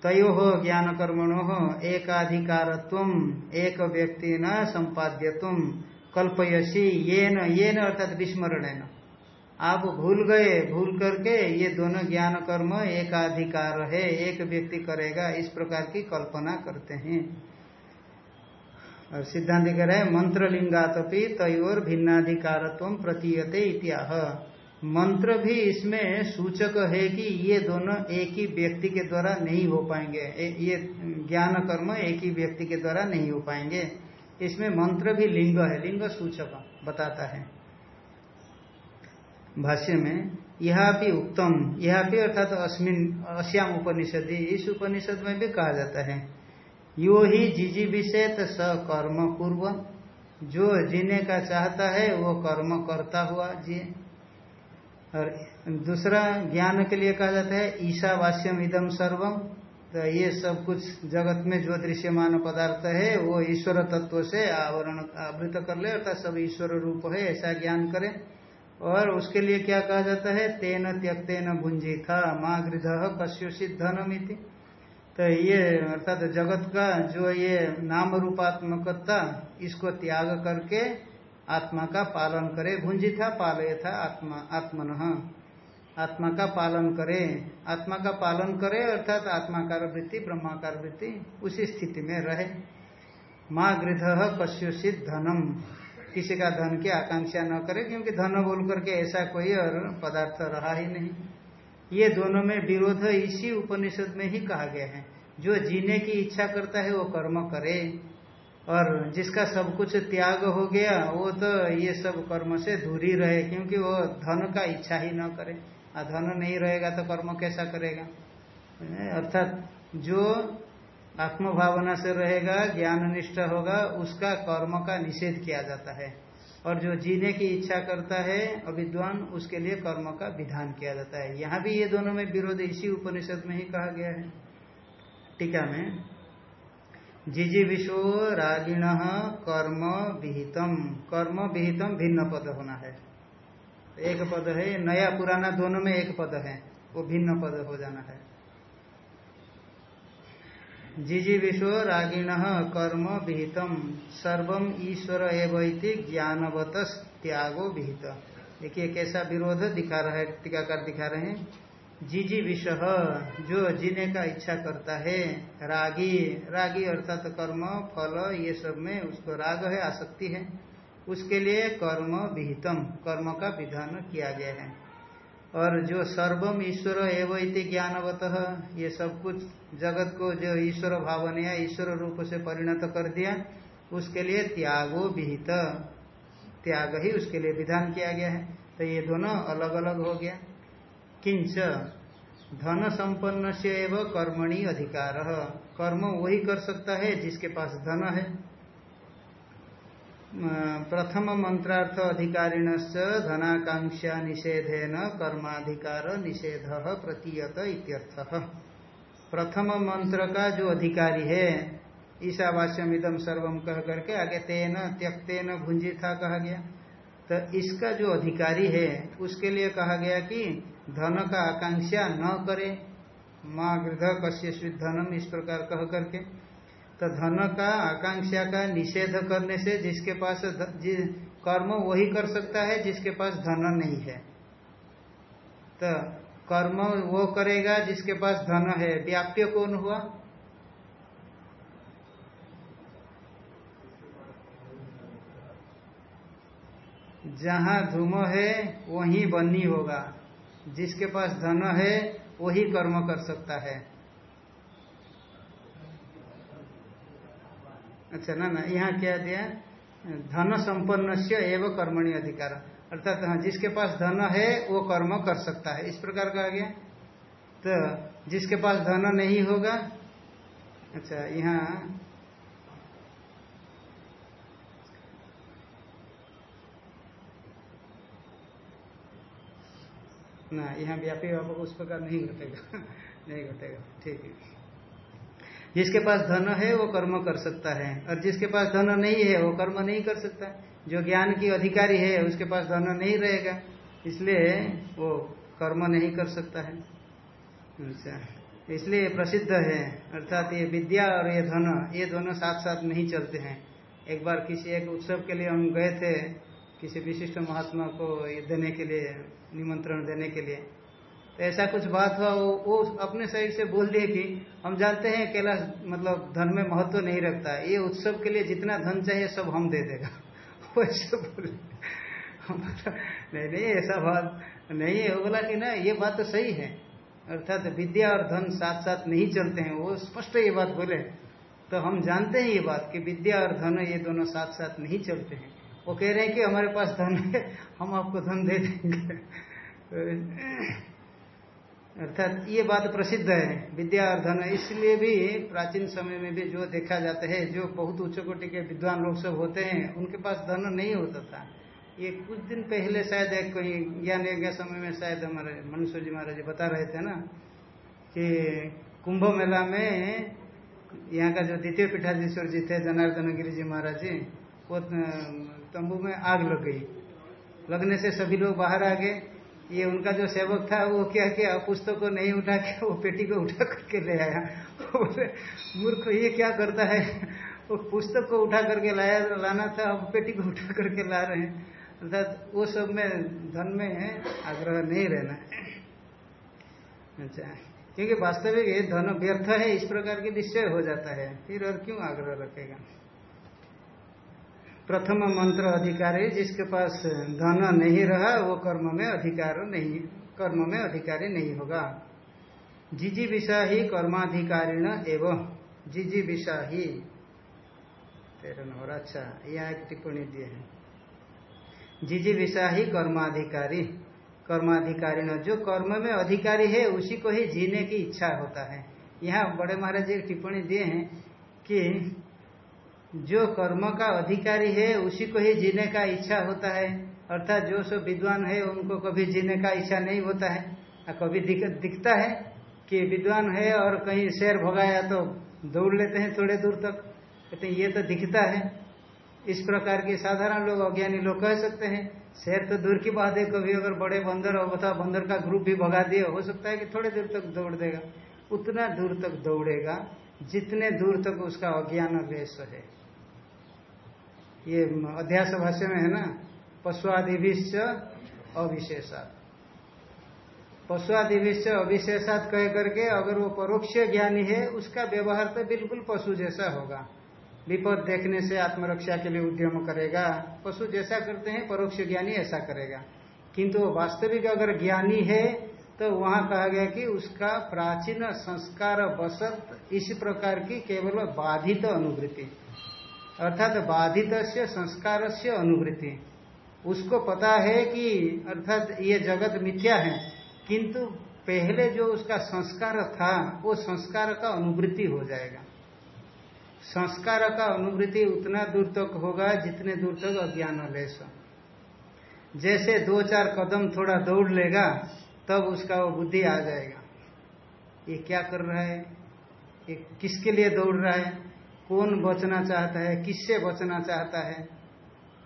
A: तयो हो ज्ञान कर्मणो हो एकाधिकार तुम एक व्यक्ति न संपाद्य तुम कल्पयसी, ये न ये न अर्थात विस्मरण है न आप भूल गए, भूल करके ये दोनों ज्ञान कर्म एकाधिकार है, एक व्यक्ति करेगा, इस प्रकार की कल्पना करते हैं। और सिद्धांत कह रहे हैं मंत्र लिंगातपि तयोर भिन्नाधिकार प्रतीयते इत्याह। मंत्र भी इसमें सूचक है कि ये दोनों एक ही व्यक्ति के द्वारा नहीं हो पाएँगे। ये ज्ञान कर्म एक ही व्यक्ति के द्वारा नहीं हो पाएँगे। इसमें मंत्र भी लिंग है, लिंग सूचक बताता है। भाष्य में यह भी उत्तम यह भी अर्थात अस्मिन अश्याम उपनिषद, इस उपनिषद में भी कहा जाता है, यो ही जिजी विषय स कर्म पूर्व जो जीने का चाहता है, वो कर्म करता हुआ जिये और दूसरा ज्ञान के लिए कहा जाता है ईशावास्यम इदम सर्वम। तो ये सब कुछ जगत में जो दृश्यमान पदार्थ है, वो ईश्वर तत्व से आवरण, आवृत कर ले, अर्थात सब ईश्वर रूप है, ऐसा ज्ञान करे। और उसके लिए क्या कहा जाता है? तेन त्यक्तेन भुंजी था माँ गृध कश्योषित धनमिति तो ये, अर्थात जगत का जो ये नाम रूपात्मकता, इसको त्याग करके आत्मा का पालन करे। भुंजी था पालय था आत्मा, आत्मन। आत्मा का पालन करे। आत्मा का पालन करे, अर्थात आत्माकार वृत्ति, ब्रह्माकार वृत्ति, उसी स्थिति में रहे। माँ गृध कश्योषित धनम। किसी का धन की आकांक्षा न करे, क्योंकि धन बोल करके ऐसा कोई और पदार्थ रहा ही नहीं। ये दोनों में विरोध इसी उपनिषद में ही कहा गया है। जो जीने की इच्छा करता है, वो कर्म करे। और जिसका सब कुछ त्याग हो गया, वो तो ये सब कर्म से दूरी रहे, क्योंकि वो धन का इच्छा ही न करे। और धन नहीं रहेगा तो कर्म कैसा करेगा? अर्थात जो आत्म भावना से रहेगा ज्ञान निष्ठ होगा, उसका कर्म का निषेध किया जाता है। और जो जीने की इच्छा करता है, अविद्वान, उसके लिए कर्म का विधान किया जाता है। यहाँ भी ये दोनों में विरोध इसी उपनिषद में ही कहा गया है। टीका में, जिजी विश्व रागिण कर्म विहितम। कर्म विहितम भिन्न पद होना है। एक पद है, नया पुराना दोनों में एक पद है, वो भिन्न पद हो जाना है। जिजी विश्व रागिण कर्म विहितम। सर्वम ईश्वर एवं ज्ञानवत त्यागो विहित। देखिए कैसा विरोध दिखा रहा है, टीकाकार दिखा रहे हैं। जीजी विषह जो जीने का इच्छा करता है, रागी रागी अर्थात कर्म, फल, ये सब में उसको राग है, आसक्ति है। उसके लिए कर्म विहितम, कर्म का विधान किया गया है। और जो सर्वम ईश्वर एवं इति ज्ञानवत, ये सब कुछ जगत को जो ईश्वर भावन या ईश्वर रूप से परिणत कर दिया, उसके लिए त्यागो विहित। त्याग ही उसके लिए विधान किया गया है। तो ये दोनों अलग अलग हो गया। किंच, धन संपन्न से एवं कर्मणि अधिकार। कर्म वही कर सकता है जिसके पास धन है। प्रथम मंत्रार्थ अधिकारिण धनाकांक्षा निषेधेन कर्माधिकार निषेध प्रतीयत इत्यर्थ। प्रथम मंत्र का जो अधिकारी है ईशावास्यम इदम सर्वम कह करके आगे तेन, त्यक्तेन भुंजी था कहा गया। तो इसका जो अधिकारी है, उसके लिए कहा गया कि धन का आकांक्षा न करे, माँ गृह कश्य धनम इस प्रकार कह करके। तो धन का, आकांक्षा का निषेध करने से जिसके पास कर्म वही कर सकता है जिसके पास धन नहीं है। तो कर्म वो करेगा जिसके पास धन है। व्याप्य कौन हुआ? जहाँ धूम है, वही बनी होगा। जिसके पास धन है, वही कर्म कर सकता है। अच्छा ना ना, यहाँ क्या दिया? धन संपन्न से एवं कर्मणि अधिकार। अर्थात हाँ जिसके पास धन है, वो कर्म कर सकता है। इस प्रकार का आ गया? तो जिसके पास धन नहीं होगा अच्छा यहाँ, ना, यहाँ व्यापी व्यापक उस प्रकार नहीं घटेगा। नहीं घटेगा, ठीक है। जिसके पास धन है, वो कर्म कर सकता है। और जिसके पास धन नहीं है, वो कर्म नहीं कर सकता। जो ज्ञान की अधिकारी है, उसके पास धन नहीं रहेगा। इसलिए वो कर्म नहीं कर सकता है। अच्छा इसलिए प्रसिद्ध है। अर्थात ये विद्या और ये धन, ये दोनों साथ साथ नहीं चलते हैं। एक बार किसी एक उत्सव के लिए हम गए थे, किसी विशिष्ट महात्मा को ये देने के लिए, निमंत्रण देने के लिए। ऐसा कुछ बात हुआ वो, वो अपने साइड से बोल दिए कि हम जानते हैं कैलाश मतलब धन में महत्व तो नहीं रखता। ये उत्सव के लिए जितना धन चाहिए सब हम दे देगा। वो ऐसे बोले नहीं नहीं ऐसा बात नहीं है। बोला कि ना ये बात तो सही है। अर्थात विद्या और धन साथ साथ नहीं चलते हैं। वो स्पष्ट ये बात बोले। तो हम जानते हैं ये बात कि विद्या और धन ये दोनों साथ साथ नहीं चलते हैं। वो कह रहे हैं कि हमारे पास धन है हम आपको धन दे देंगे। अर्थात ये बात प्रसिद्ध है, विद्या और धन, इसलिए भी प्राचीन समय में भी जो देखा जाता है, जो बहुत उच्च कोटि के विद्वान लोग सब होते हैं, उनके पास धन नहीं होता था। ये कुछ दिन पहले शायद एक कोई ज्ञान यज्ञ समय में शायद हमारे मनुष्य जी महाराज जी बता रहे थे ना, कि कुंभ मेला में यहाँ का जो द्वितीय पीठाधीश्वर जी थे, जनार्दन गिरी जी महाराज जी, वो तंबू में आग लग गई। लगने से सभी लोग बाहर आ गए। ये उनका जो सेवक था, वो क्या किया पुस्तक को नहीं उठा के, वो पेटी को उठा करके ले आया। मूर्ख, ये क्या करता है? वो पुस्तक को उठा करके लाया, लाना था, अब पेटी को उठा करके ला रहे हैं। अर्थात वो सब में धन में है, आग्रह नहीं रहना। अच्छा क्योंकि वास्तविक ये धन व्यर्थ है, इस प्रकार के निश्चय हो जाता है। फिर और क्यों आग्रह रखेगा? प्रथम मंत्र अधिकारी जिसके पास धन नहीं रहा, वो कर्म में अधिकार नहीं, कर्म में अधिकारी नहीं होगा। जिजी विषा ही कर्माधिकारीण एवं जिजी विषा ही तेरह नंबर अच्छा यहाँ एक टिप्पणी दिए हैं। जिजी विषा ही कर्माधिकारी कर्माधिकारी न जो कर्म में अधिकारी है, उसी को ही जीने की इच्छा होता है। यहाँ बड़े महाराज जी टिप्पणी दिए हैं कि जो कर्म का अधिकारी है उसी को ही जीने का इच्छा होता है। अर्थात जो सब विद्वान है उनको कभी जीने का इच्छा नहीं होता है। और कभी दिख, दिखता है कि विद्वान है और कहीं शेर भगाया तो दौड़ लेते हैं थोड़े दूर तक। कहते ये तो दिखता है। इस प्रकार के साधारण लोग अज्ञानी लोग कह सकते हैं शेर तो दूर की बात है कभी अगर बड़े बंदर हो अथवा बंदर का ग्रुप भी भगा दिए हो सकता है कि थोड़े दूर तक दौड़ देगा। उतना दूर तक दौड़ेगा जितने दूर तक उसका अज्ञान वेश है। ये अध्यास भाष्य में है ना? पशुआदिभिश्च अविशेषात। पशुआदिभिश्च अविशेषात कह करके अगर वो परोक्ष ज्ञानी है, उसका व्यवहार तो बिल्कुल पशु जैसा होगा। विपद देखने से आत्मरक्षा के लिए उद्यम करेगा। पशु जैसा करते हैं, परोक्ष ज्ञानी ऐसा करेगा। किंतु वास्तविक अगर ज्ञानी है तो वहाँ कहा गया कि उसका प्राचीन संस्कार बसत इस प्रकार की केवल बाधित अनुवृत्ति। अर्थात बाधित से संस्कार से अनुवृत्ति। उसको पता है कि अर्थात ये जगत मिथ्या है, किंतु पहले जो उसका संस्कार था, वो संस्कार का अनुवृत्ति हो जाएगा। संस्कार का अनुवृत्ति उतना दूर तक होगा जितने दूर तक अज्ञान लेस जैसे दो चार कदम थोड़ा दौड़ लेगा, तब उसका वो बुद्धि आ जाएगा। ये क्या कर रहा है? ये किसके लिए दौड़ रहा है? कौन बचना चाहता है, किससे बचना चाहता है?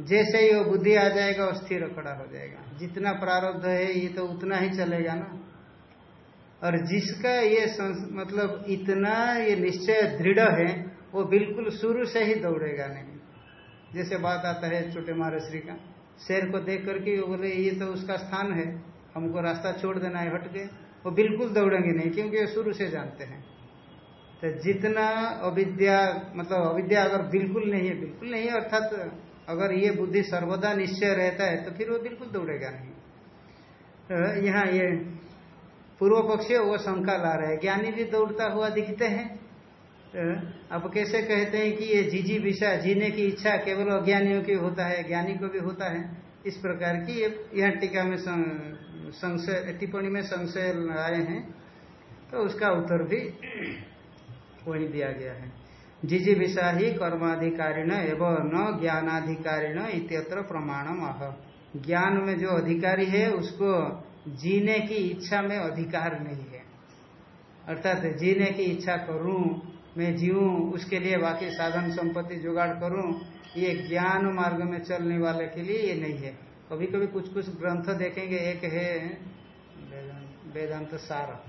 A: जैसे ही वो बुद्धि आ जाएगा स्थिर खड़ा हो जाएगा। जितना प्रारब्ध है, ये तो उतना ही चलेगा ना। और जिसका ये मतलब इतना ये निश्चय दृढ़ है, वो बिल्कुल शुरू से ही दौड़ेगा नहीं। जैसे बात आता है छोटे महाराष्ट्री का, शेर को देख करके वो बोले, ये तो उसका स्थान है, हमको रास्ता छोड़ देना है, हट के। वो बिल्कुल दौड़ेंगे नहीं, क्योंकि वो शुरू से जानते हैं। तो जितना अविद्या मतलब अविद्या अगर बिल्कुल नहीं है, बिल्कुल नहीं है, अर्थात अगर ये बुद्धि सर्वदा निश्चय रहता है तो फिर वो बिल्कुल दौड़ेगा नहीं। तो यहाँ ये पूर्व पक्ष वो शंका ला रहे हैं। ज्ञानी भी दौड़ता हुआ दिखते हैं। तो अब कैसे कहते हैं कि ये जीजी विषा जीने की इच्छा केवल अज्ञानियों की होता है, ज्ञानी को भी होता है। इस प्रकार की ये, यह टीका में संशय, टिप्पणी में संशय आए हैं। तो उसका उत्तर भी वही दिया गया है। जिजी विषा ही कर्माधिकारिण एवं न ज्ञानाधिकारिण इत्यत्र प्रमाणम आह ज्ञान में जो अधिकारी है, उसको जीने की इच्छा में अधिकार नहीं है। अर्थात जीने की इच्छा करूँ, मैं जीऊँ, उसके लिए बाकी साधन संपत्ति जुगाड़ करूँ, ये ज्ञान मार्ग में चलने वाले के लिए ये नहीं है। कभी कभी कुछ कुछ ग्रंथ देखेंगे, एक है वेदांत सार।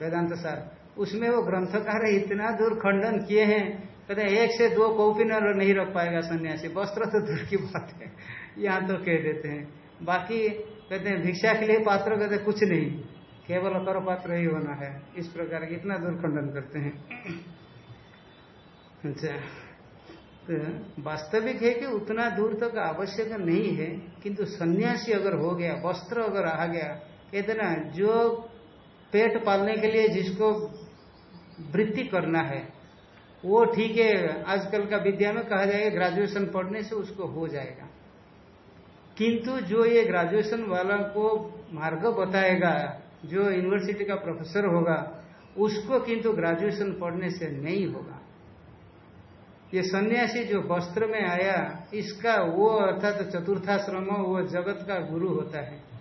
A: वेदांत सार। उसमें वो ग्रंथकार इतना दूर खंडन किए हैं, कहते हैं, एक से दो कॉपी न नहीं रख पाएगा सन्यासी। वस्त्र तो दूर की बात है, यहाँ तो कह देते हैं। बाकी कहते हैं, भिक्षा के लिए पात्र कहते कुछ नहीं। केवल कर पात्र ही होना है। इस प्रकार इतना दूर खंडन करते हैं। अच्छा तो वास्तविक है कि उतना दूर तक आवश्यक नहीं है, किंतु सन्यासी अगर हो गया, वस्त्र अगर आ गया, कहते ना, जो पेट पालने के लिए जिसको वृत्ति करना है। वो ठीक है, आजकल का विद्या में कहा जाएगा ग्रेजुएशन पढ़ने से उसको हो जाएगा। किंतु जो ये ग्रेजुएशन वाला को मार्ग बताएगा, जो यूनिवर्सिटी का प्रोफेसर होगा, उसको किंतु ग्रेजुएशन पढ़ने से नहीं होगा। ये सन्यासी जो वस्त्र में आया, इसका वो अर्थात चतुर्थाश्रम, वो जगत का गुरु होता है।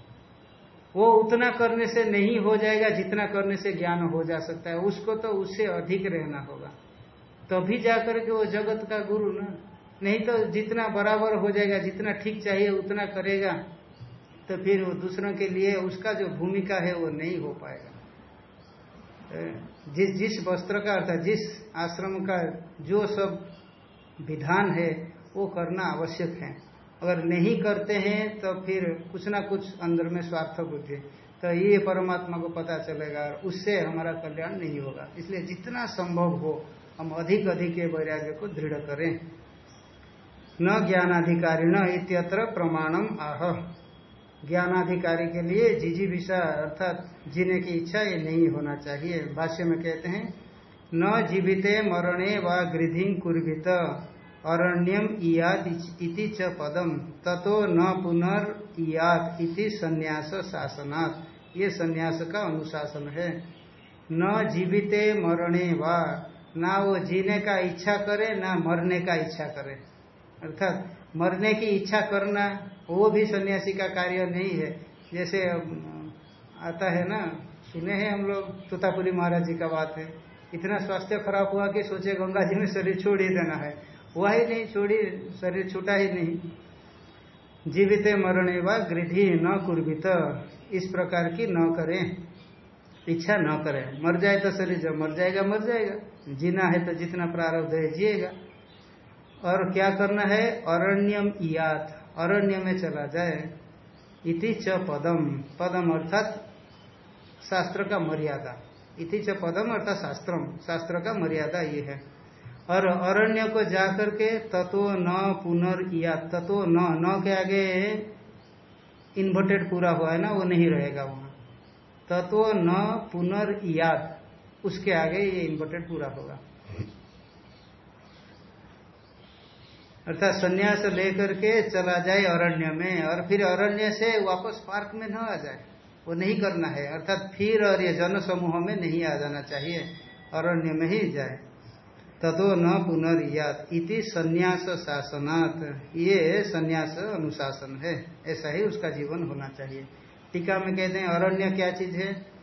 A: वो उतना करने से नहीं हो जाएगा जितना करने से ज्ञान हो जा सकता है। उसको तो उससे अधिक रहना होगा। तभी तो जाकर के वो जगत का गुरु ना। नहीं तो जितना बराबर हो जाएगा, जितना ठीक चाहिए, उतना करेगा तो फिर वो दूसरों के लिए उसका जो भूमिका है, वो नहीं हो पाएगा। जिस जिस वस्त्र का अर्थात जिस आश्रम का जो सब विधान है, वो करना आवश्यक है। अगर नहीं करते हैं तो फिर कुछ ना कुछ अंदर में स्वार्थ बुद्धि तो ये परमात्मा को पता चलेगा और उससे हमारा कल्याण नहीं होगा। इसलिए जितना संभव हो, हम अधिक अधिक वैराग्य को दृढ़ करें। न ज्ञानाधिकारी न इत्यत्र प्रमाणम आह। ज्ञानाधिकारी के लिए जिजी विषा अर्थात जीने की इच्छा ये नहीं होना चाहिए। भाष्य में कहते हैं, न जीविते मरणे व गृधि कुर्भित। अरण्यम इति च पदम। ततो न पुनर् इयाद इति संन्यास शासनात् ये संन्यास का अनुशासन है। न जीविते मरणे व, ना वो जीने का इच्छा करे, ना मरने का इच्छा करे। अर्थात, मरने की इच्छा करना, वो भी सन्यासी का कार्य नहीं है। जैसे आता है ना, सुने हैं हम लोग, तोतापुरी महाराज जी का बात है। इतना स्वास्थ्य खराब हुआ कि सोचे गंगा जी में शरीर छोड़ ही देना है। हुआ ही नहीं, छोड़ी, शरीर छूटा ही नहीं। जीवित मरणे व गृधि न कुर्बित इस प्रकार की न करें। इच्छा न करें। मर जाए तो शरीर जब मर जाएगा मर जाएगा। जीना है तो जितना प्रारब्ध है, जिएगा। और क्या करना है? अरण्यम इयात। अरण्य में चला जाए। इति च पदम। पदम अर्थात शास्त्र का मर्यादा। इति च पदम अर्थात शास्त्रम। शास्त्र का मर्यादा ये है। और अरण्य को जाकर के तत्व न पुनर् या तत्व न न के आगे इन्वर्टेड पूरा हुआ है ना, वो नहीं रहेगा वहाँ। तत्व न पुनर्याद उसके आगे ये इन्वर्टेड पूरा होगा। अर्थात संन्यास लेकर के चला जाए अरण्य में, और फिर अरण्य से वापस पार्क में न आ जाए, वो नहीं करना है। अर्थात फिर और ये जन समूह में नहीं आ जाना चाहिए, अरण्य में ही जाए। ततो न पुनर्यात। इति संन्यास शासनात्। ये संन्यास अनुशासन है। ऐसा ही उसका जीवन होना चाहिए। टीका में कहते हैं, अरण्य क्या चीज़ है?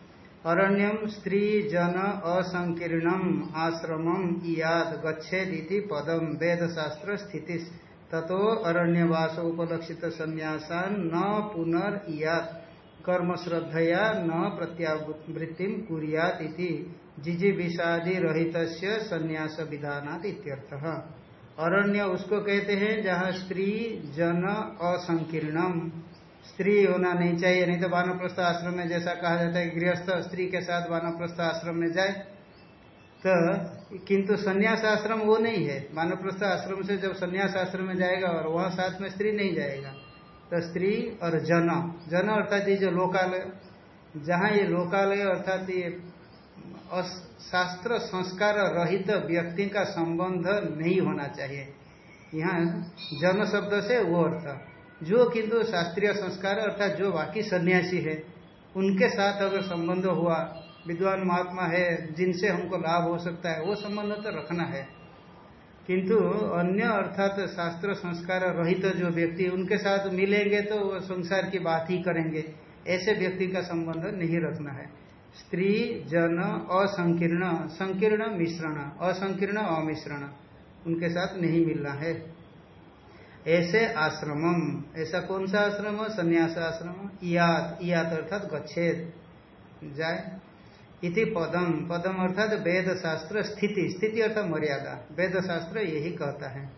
A: अरण्यम स्त्री जन असंकीर्णम आश्रमम इयाद गच्छेदी पदम वेद शास्त्र स्थिति ततो अरण्यवास उपलक्षित संन्यासान न पुनर्यात। कर्म श्रद्धया न प्रत्यावृत्ति कुरियात जिजि विषादि रहित संन्यास विधानात इत्यर्थ। अरण्य उसको कहते हैं, जहाँ स्त्री जन असंकीर्णम। स्त्री होना नहीं चाहिए, नहीं तो वानप्रस्थ आश्रम में जैसा कहा जाता है गृहस्थ स्त्री के साथ वानप्रस्थ आश्रम में जाए तो किंतु संन्यास आश्रम वो नहीं है। वानप्रस्थ आश्रम से जब संन्यास आश्रम में जाएगा और वहाँ साथ में स्त्री नहीं जाएगा तो स्त्री और जन। जन अर्थात ये जो लोकालय, जहाँ ये लोकालय अर्थात ये शास्त्र संस्कार रहित व्यक्ति का संबंध नहीं होना चाहिए। यहाँ जन शब्द से वो अर्थ। जो किंतु शास्त्रीय संस्कार अर्थात जो बाकी सन्यासी है, उनके साथ अगर संबंध हुआ, विद्वान महात्मा है, जिनसे हमको लाभ हो सकता है, वो संबंध तो रखना है। किंतु अन्य अर्थात शास्त्र संस्कार रहित तो जो व्यक्ति उनके साथ मिलेंगे तो वो संसार की बात ही करेंगे। ऐसे व्यक्ति का संबंध नहीं रखना है। स्त्री, जन, असंकीर्ण, संकीर्ण मिश्रण, असंकीर्ण अमिश्रण, उनके साथ नहीं मिलना है। ऐसे आश्रमम, ऐसा कौन सा आश्रम? संन्यास आश्रम, इयात इयात अर्थात गच्छेद। जाए। इति पदम पदम अर्थात वेद शास्त्र स्थिति स्थिति अर्थात मर्यादा। वेद शास्त्र यही कहता है।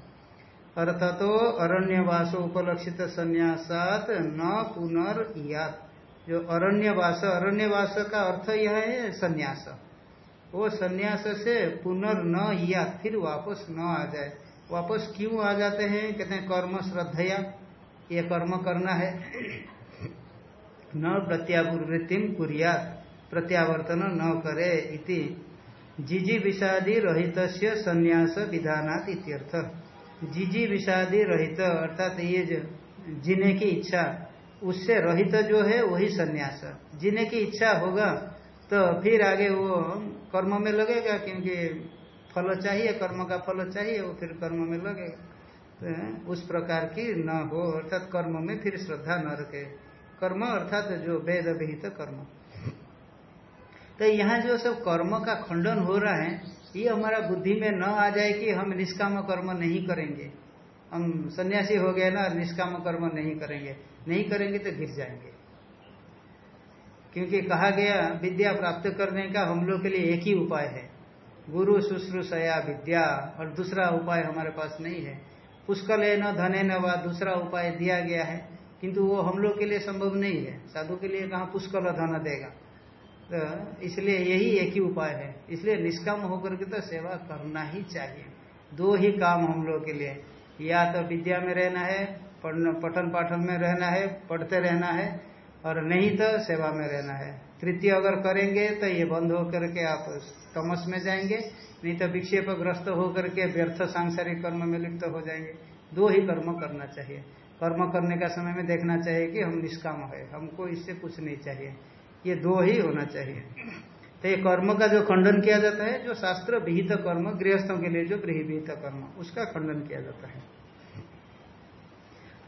A: अर्थात अरण्यवास उपलक्षित संन्यासात न पुनर्यात जो अरण्यवास अरण्यवास का अर्थ यह है संन्यास। वो संन्यास से पुनर् न यात फिर वापस न आ जाए। वापस क्यों आ जाते हैं? कहते हैं कर्म श्रद्धया। ये कर्म करना है। न प्रत्यावृत्ति कुरिया प्रत्यावर्तन न करे इति। जिजी विषादी रहित संन्यास विधानात इत्यर्थ। जिजी विषादी रहित, अर्थात ये जीने की इच्छा उससे रहित जो है, वही संन्यास। जीने की इच्छा होगा तो फिर आगे वो कर्म में लगेगा, क्योंकि फल चाहिए, कर्म का फल चाहिए, वो फिर कर्म में लगे तो उस प्रकार की न हो, अर्थात कर्म में फिर श्रद्धा न रखे। कर्म अर्थात जो वेद विहित कर्म। तो यहाँ जो सब कर्म का खंडन हो रहा है, ये हमारा बुद्धि में न आ जाए कि हम निष्काम कर्म नहीं करेंगे। हम सन्यासी हो गए ना, निष्काम कर्म नहीं करेंगे। नहीं करेंगे तो गिर जाएँगे। क्योंकि कहा गया, विद्या प्राप्त करने का हम लोग के लिए एक ही उपाय है। गुरु, शुश्रूषया विद्या, और दूसरा उपाय हमारे पास नहीं है। पुष्कल न, धने न व, दूसरा उपाय दिया गया है। किंतु वो हम लोग के लिए संभव नहीं है। साधु के लिए कहा पुष्कल धन देगा? तो इसलिए यही एक ही उपाय है। इसलिए निष्काम होकर के तो सेवा करना ही चाहिए। दो ही काम हम लोग के लिए या तो विद्या में रहना है पठन पाठन में रहना है, पढ़ते रहना है, और नहीं तो सेवा में रहना है। तृतीय अगर करेंगे तो ये बंद होकर के आप तमस में जाएँगे, नहीं तो विक्षेप ग्रस्त होकर के व्यर्थ सांसारिक कर्म में लिप्त हो जाएँगे। दो ही कर्म करना चाहिए। कर्म करने का समय में देखना चाहिए कि हम निष्काम है, हमको इससे कुछ नहीं चाहिए। ये दो ही होना चाहिए। तो ये कर्म का जो खंडन किया जाता है, जो शास्त्र विहित कर्म, गृहस्थों के लिए जो गृह विहित कर्म, उसका खंडन किया जाता है।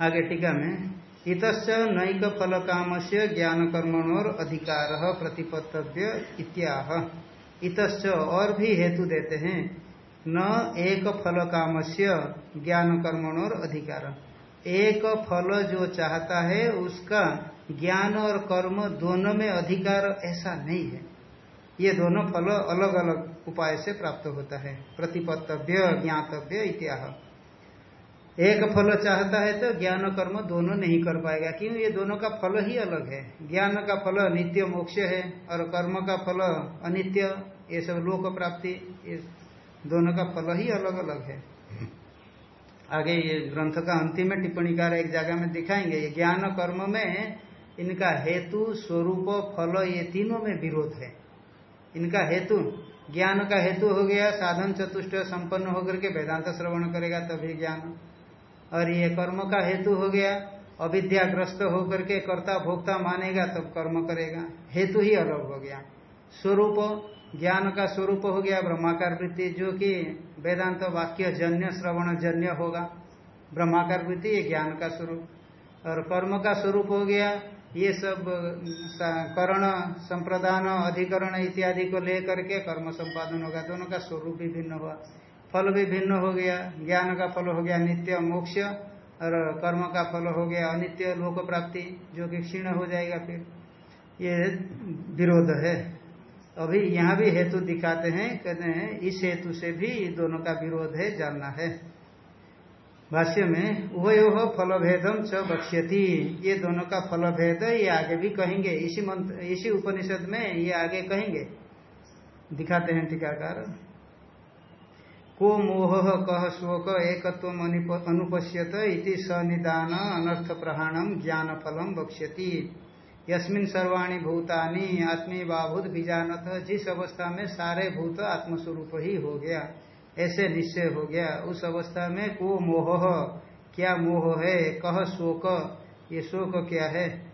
A: आगे टीका में इत नैक फल काम से ज्ञान कर्मणोर अधिकार प्रतिपत्तव्य इत्याह। इत और भी हेतु देते हैं, न एक फल काम से ज्ञान कर्मणोर अधिकार। एक फल जो चाहता है, उसका ज्ञान और कर्म दोनों में अधिकार ऐसा नहीं है। ये दोनों फल अलग अलग उपाय से प्राप्त होता है। प्रतिपत्तव्य, ज्ञातव्य इत्याह एक फल चाहता है तो ज्ञान कर्म दोनों नहीं कर पाएगा क्यों ये दोनों का फल ही अलग है। ज्ञान का फल नित्य मोक्ष है और कर्म का फल अनित्य, ये सब लोक प्राप्ति, ये दोनों का फल ही अलग अलग है। आगे ये ग्रंथ का अंतिम टिप्पणी टिप्पणीकार एक जगह में दिखाएँगे, ये ज्ञान कर्म में इनका हेतु, स्वरूप, फल, ये तीनों में विरोध है। इनका हेतु, ज्ञान का हेतु हो गया, साधन चतुष्ट संपन्न होकर के वेदांत श्रवण करेगा तभी ज्ञान। और ये कर्म का हेतु हो गया, अविद्याग्रस्त होकर के कर्ता भोक्ता मानेगा तब कर्म करेगा। हेतु ही अलग हो गया। स्वरूप, ज्ञान का स्वरूप हो गया, ब्रह्माकार वृत्ति, जो कि वेदांत वाक्य जन्य, श्रवण जन्य होगा। ब्रह्माकार वृत्ति, ये ज्ञान का स्वरूप। और कर्म का स्वरूप हो गया ये सब करण, संप्रदान, अधिकरण इत्यादि को लेकर के कर्म संपादन होगा दोनों का स्वरूप भी भिन्न हुआ। फल भी भिन्न हो गया। ज्ञान का फल हो गया, नित्य मोक्ष, और कर्म का फल हो गया, अनित्य लोक प्राप्ति, जो कि क्षीण हो जाएगा फिर। ये विरोध है। अभी यहाँ भी हेतु दिखाते हैं, कहते हैं, इस हेतु से भी दोनों का विरोध है, जानना है। भाष्य में, उभयो फल भेदम च बक्ष्यति ये दोनों का फल भेद ये आगे भी कहेंगे। इसी मंत्र, इसी उपनिषद में ये आगे कहेंगे। दिखाते हैं टीकाकार। को मोह कह शोक एकत्व अनुपश्यत इति सनिदान अनर्थ प्रहाणम ज्ञान फलम बक्ष्यति यस्मिन सर्वाणी भूतानी आत्मी बाभूत बीजानत जिस अवस्था में सारे भूत आत्मस्वरूप ही हो गया। ऐसे निश्चय हो गया। उस अवस्था में को मोह? क्या मोह है? कह शोक। ये शोक क्या है?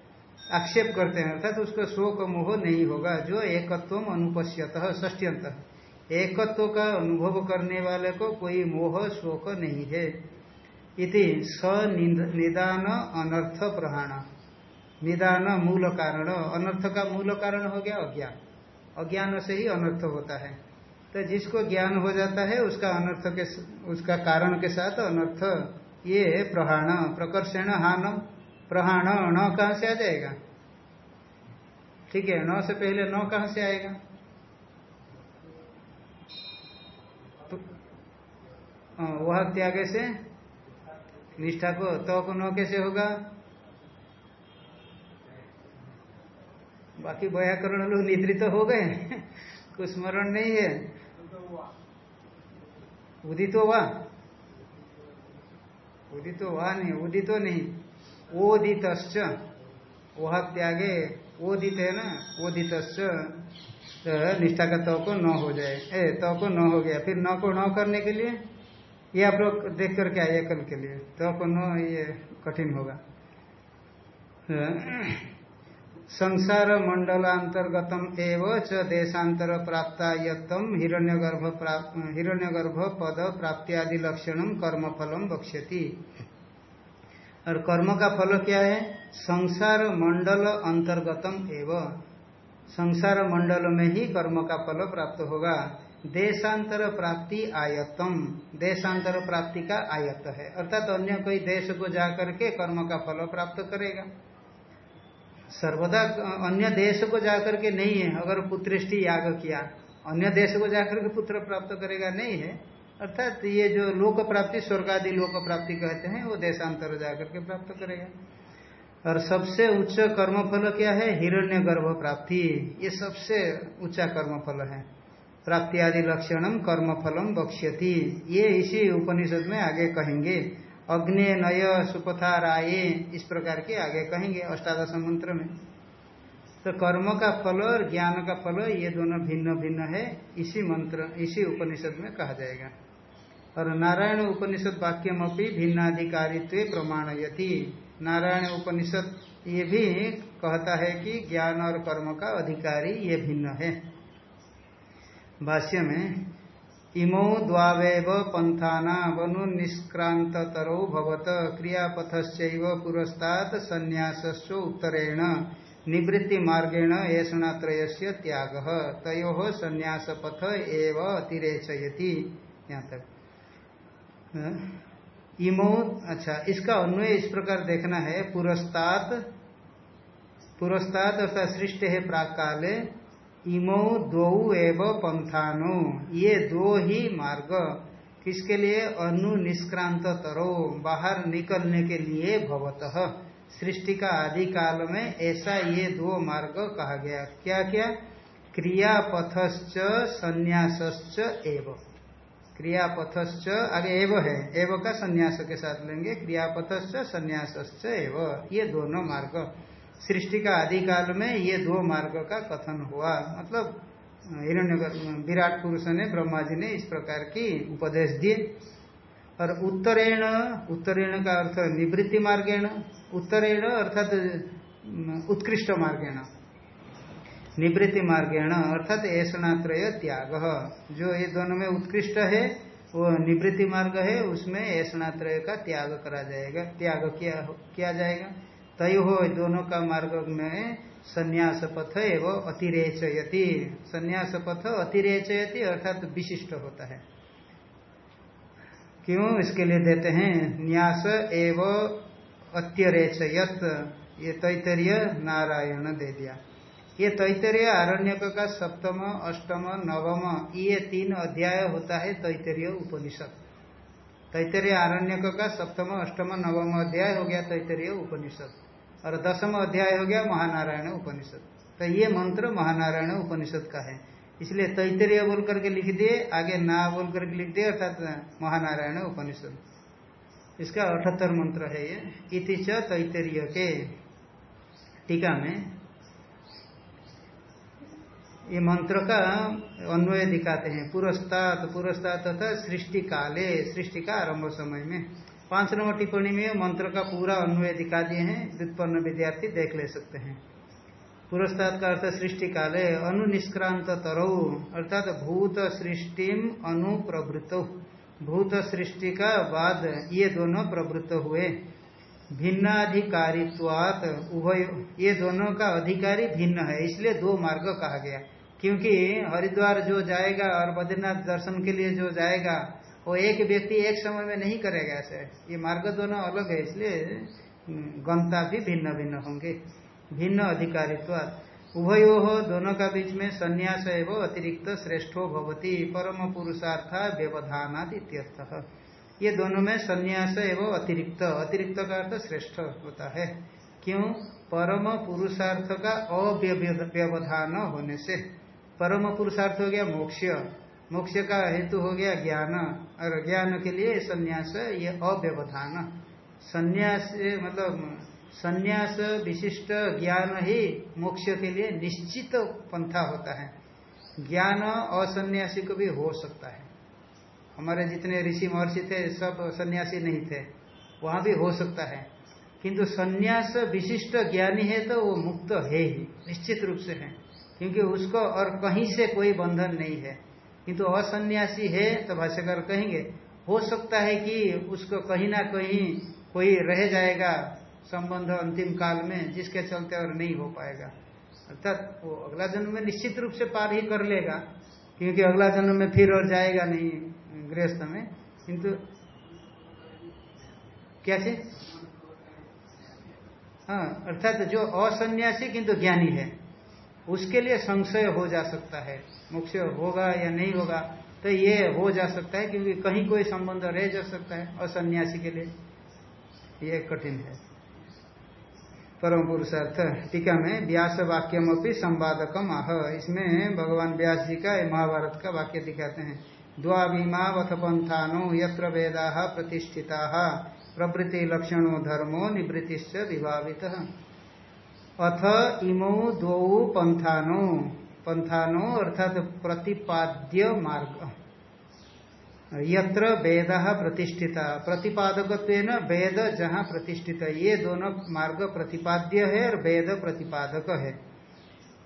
A: आक्षेप करते हैं, अर्थात तो उसका शोक मोह नहीं होगा, जो एकत्व अनुपस्यत ष्ट्यंत एकत्व का अनुभव करने वाले को कोई मोह, शोक नहीं है। इति स निदान अनर्थ प्रहाण। निदान मूल कारण। अनर्थ का मूल कारण हो गया अज्ञान। अज्ञान से ही अनर्थ होता है। तो जिसको ज्ञान हो जाता है, उसका अनर्थ के उसका कारण के साथ अनर्थ। ये प्रहाण, प्रकर्षण हान प्रहाण न कहा से आ जाएगा? ठीक है, न से पहले न कहा से आएगा? तो वह त्याग से निष्ठा को तो को न कैसे होगा? बाकी व्याकरण लोग निद्रित तो हो गए कुछ स्मरण नहीं है। उदितो हुआ उदितो हुआ नहीं, उदितो नहीं। ओदित वह त्यागे, ओदित है ना? ओदित तो निष्ठा का तो को न हो जाए। ए तो को न हो गया। फिर न को न करने के लिए? ये आप लोग देख करके आइए कल के लिए? तो को न, ये कठिन होगा। संसार मंडलांतर्गतम एव च देशांतर प्राप्ता यम हिरण्यगर्भ हिरण्यगर्भ पद प्राप्त्यादि लक्षण कर्म फलम बक्ष्यति और कर्म का फल क्या है? संसार मंडल अंतर्गतम एव। संसार मंडल में ही कर्म का फल प्राप्त होगा। देशांतर प्राप्ति आयतम देशांतर प्राप्ति का आयत है। अर्थात अन्य कोई देश को जाकर के कर्म का फल प्राप्त करेगा। सर्वदा अन्य देश को जाकर के नहीं है, अगर पुत्रिष्टि याग किया, अन्य देश को जाकर के पुत्र प्राप्त करेगा, नहीं है। अर्थात ये जो लोक प्राप्ति स्वर्ग आदि लोक प्राप्ति कहते हैं, वो देशांतर जाकर के प्राप्त करेगा। और सबसे उच्च कर्म फल क्या है? हिरण्य गर्भ प्राप्ति। ये सबसे ऊँचा कर्म फल है। प्राप्ति आदि लक्षणम कर्म फलम बक्ष्यति ये इसी उपनिषद में आगे कहेंगे। अग्नि नय सुपथा राय इस प्रकार के आगे कहेंगे अष्टादश मंत्र में। तो कर्म का फल और ज्ञान का फल, ये दोनों भिन्न भिन्न है, इसी मंत्र, इसी उपनिषद में कहा जाएगा। और नारायण उपनिषद वाक्यम अपनी भिन्नाधिकारित्व प्रमाणयति। नारायण उपनिषद ये भी कहता है कि ज्ञान और कर्म का अधिकारी ये भिन्न है। भाष्य में इमो द्वावेव पंथाना वनु निष्क्रांत तरो भवत, क्रियापथश्चैव पुरस्तात् संन्यासस्व उत्तरेण निवृत्ति मार्गेण ऐषणात्रयस्य त्याग, तयो संन्यास पथ एव अतिरेचयति। यहाँ तक। इमो अच्छा इसका अन्वय इस प्रकार देखना है, पुरस्तात् पुरस्तात् अर्थात सृष्टि है प्राक काले इमो दो एव पंथानो। ये दो ही मार्ग। किसके लिए? अनु निष्क्रांत तरो बाहर निकलने के लिए भवत। सृष्टि का आदि काल में ऐसा ये दो मार्ग कहा गया। क्या क्या क्रियापथश्च, संन्यासश्च, एव। क्रियापथश्च आगे एव है। एव का संन्यास के साथ लेंगे। क्रियापथश्च, संन्यासश्च, एव। ये दोनों मार्ग। सृष्टि का आदिकाल में ये दो मार्ग का कथन हुआ। मतलब हिरण्य विराट पुरुष ने ब्रह्मा जी ने इस प्रकार की उपदेश दिए। और उत्तरेण उत्तरेण का अर्थ निवृत्ति मार्गेण, उत्तरेण अर्थात उत्कृष्ट मार्गेण। निवृत्ति मार्गेण अर्थात ऐसणात्रय त्याग। जो ये दोनों में उत्कृष्ट है, वो निवृत्ति मार्ग है, उसमें ऐसणात्रय का त्याग करा जाएगा, त्याग किया किया जाएगा। तय हो दोनों का मार्ग में संन्यास पथ एवं अतिरेचयति। संन्यास पथ अतिरेचयति अर्थात तो विशिष्ट होता है। क्यों? इसके लिए देते हैं, न्यास एवं अत्यरेचयत। ये तैतरीय नारायण दे दिया। ये तैतरीय आरण्यक का सप्तम, अष्टम, नवम, ये तीन अध्याय होता है तैतरीय उपनिषद। तैतरीय आरण्यक का सप्तम, अष्टम, नवम अध्याय हो गया तैतरीय उपनिषद। और दसम अध्याय हो गया महानारायण उपनिषद। तो ये मंत्र महानारायण उपनिषद का है। इसलिए तैतरीय बोल करके लिख दिए, आगे ना बोल करके लिख दिए, अर्थात महानारायण उपनिषद। इसका अठहत्तर मंत्र है ये। इति तैतरीय के टीका में ये मंत्र का अन्वय दिखाते हैं। पुरस्तात पुरस्तात तथा सृष्टि काले सृष्टि का आरंभ समय में। पाँच नंबर टिप्पणी में मंत्र का पूरा अन्वय दिखा दिए हैं। व्युत्पन्न विद्यार्थी देख ले सकते हैं। पुरस्तात का अर्थ सृष्टि काले अनुनिष्क्रांत तरौ अर्थात भूत सृष्टिम अनुप्रवृत भूत सृष्टि का बाद, ये दोनों प्रवृत्त हुए। भिन्नाधिकारित्वात उभय ये दोनों का अधिकारी भिन्न है, इसलिए दो मार्ग कहा गया। क्योंकि हरिद्वार जो जाएगा और बद्रीनाथ दर्शन के लिए जो जाएगा, वो एक व्यक्ति एक समय में नहीं करेगा ऐसे। ये मार्ग दोनों अलग है, इसलिए गंता भी भिन्न भिन्न होंगे। भिन्न अधिकारित्व उभयो दोनों का बीच में संन्यास एवं अतिरिक्त श्रेष्ठो भवती परम पुरुषार्था व्यवधानाद इत्यर्थ ये दोनों में संन्यास एवं अतिरिक्त। अतिरिक्त का अर्थ श्रेष्ठ होता है। क्यों? परम पुरुषार्थ का अव्यवधान होने से। परम पुरुषार्थ हो गया मोक्ष। मोक्ष का हेतु हो गया ज्ञान। और ज्ञान के लिए संन्यास ये अव्यवधान। संन्यास मतलब संन्यास विशिष्ट ज्ञान ही मोक्ष के लिए निश्चित पंथा होता है। ज्ञान असन्यासी को भी हो सकता है। हमारे जितने ऋषि महर्षि थे, सब सन्यासी नहीं थे। वहाँ भी हो सकता है। किंतु सन्यास विशिष्ट ज्ञानी है तो वो मुक्त है ही, निश्चित रूप से है। क्योंकि उसको और कहीं से कोई बंधन नहीं है। किंतु असन्यासी है तो भाष्यकर कहेंगे, हो सकता है कि उसको कहीं ना कहीं कोई रह जाएगा संबंध अंतिम काल में, जिसके चलते और नहीं हो पाएगा। अर्थात वो अगला जन्म में निश्चित रूप से पार ही कर लेगा, क्योंकि अगला जन्म में फिर और जाएगा नहीं। गृहस्थ में, किंतु क्या चीज़ हाँ अर्थात जो असन्यासी किंतु ज्ञानी है, उसके लिए संशय हो जा सकता है। मोक्ष होगा या नहीं होगा तो ये हो जा सकता है क्योंकि कहीं कोई संबंध रह जा सकता है असन्यासी के लिए। ये कठिन है। परम पुरुषार्थ, टीका में व्यास वाक्यम अपनी संवादकम आह। इसमें भगवान व्यास जी का महाभारत का वाक्य दिखाते हैं। द्वाभिमावथ पंथानो यत्र वेदा प्रतिष्ठिता। प्रवृत्ति लक्षणों धर्मो निवृत्तिश्च विभावित। अथ इमो दो पंथानो पंथानो अर्थात प्रतिपाद्य मार्ग। यत्र वेद प्रतिष्ठिता। प्रतिपादक वेद जहाँ प्रतिष्ठित। ये दोनों मार्ग प्रतिपाद्य है और वेद प्रतिपादक है।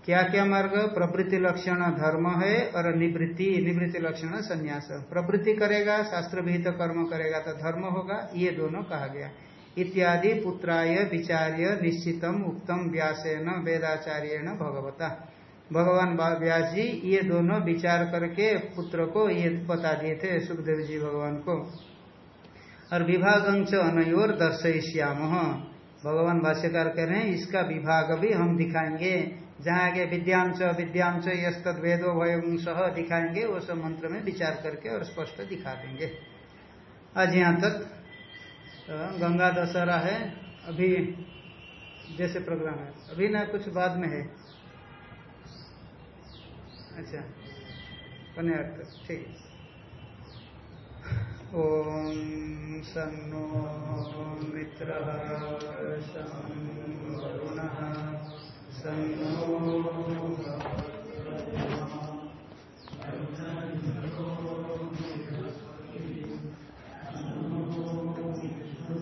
A: क्या क्या मार्ग? प्रवृत्ति लक्षण धर्म है और निवृत्ति निवृत्ति लक्षण संन्यास। प्रवृत्ति करेगा शास्त्र विहित कर्म करेगा तो धर्म होगा, ये दोनों कहा गया। इत्यादि पुत्राय विचार्य निश्चितम उत्तम व्यासेन वेदाचार्यण भगवता। भगवान व्यास जी ये दोनों विचार करके पुत्र को ये बता दिए थे सुखदेव जी भगवान को। और विभाग अंश अनयोर दर्शयश्याम भगवान भाष्यकार कह रहे हैं, इसका विभाग भी हम दिखाएँगे। जहाँ आगे विद्यांश विद्यांश यद वेदो भयंश दिखाएँगे, वो सब मंत्र में विचार करके और स्पष्ट दिखा देंगे। आज यहाँ तक तो गंगा दशहरा है, अभी जैसे प्रोग्राम है। अभी ना कुछ बाद में है। अच्छा कन्या ठीक है। ॐ सन्नो मित्रः Thank you.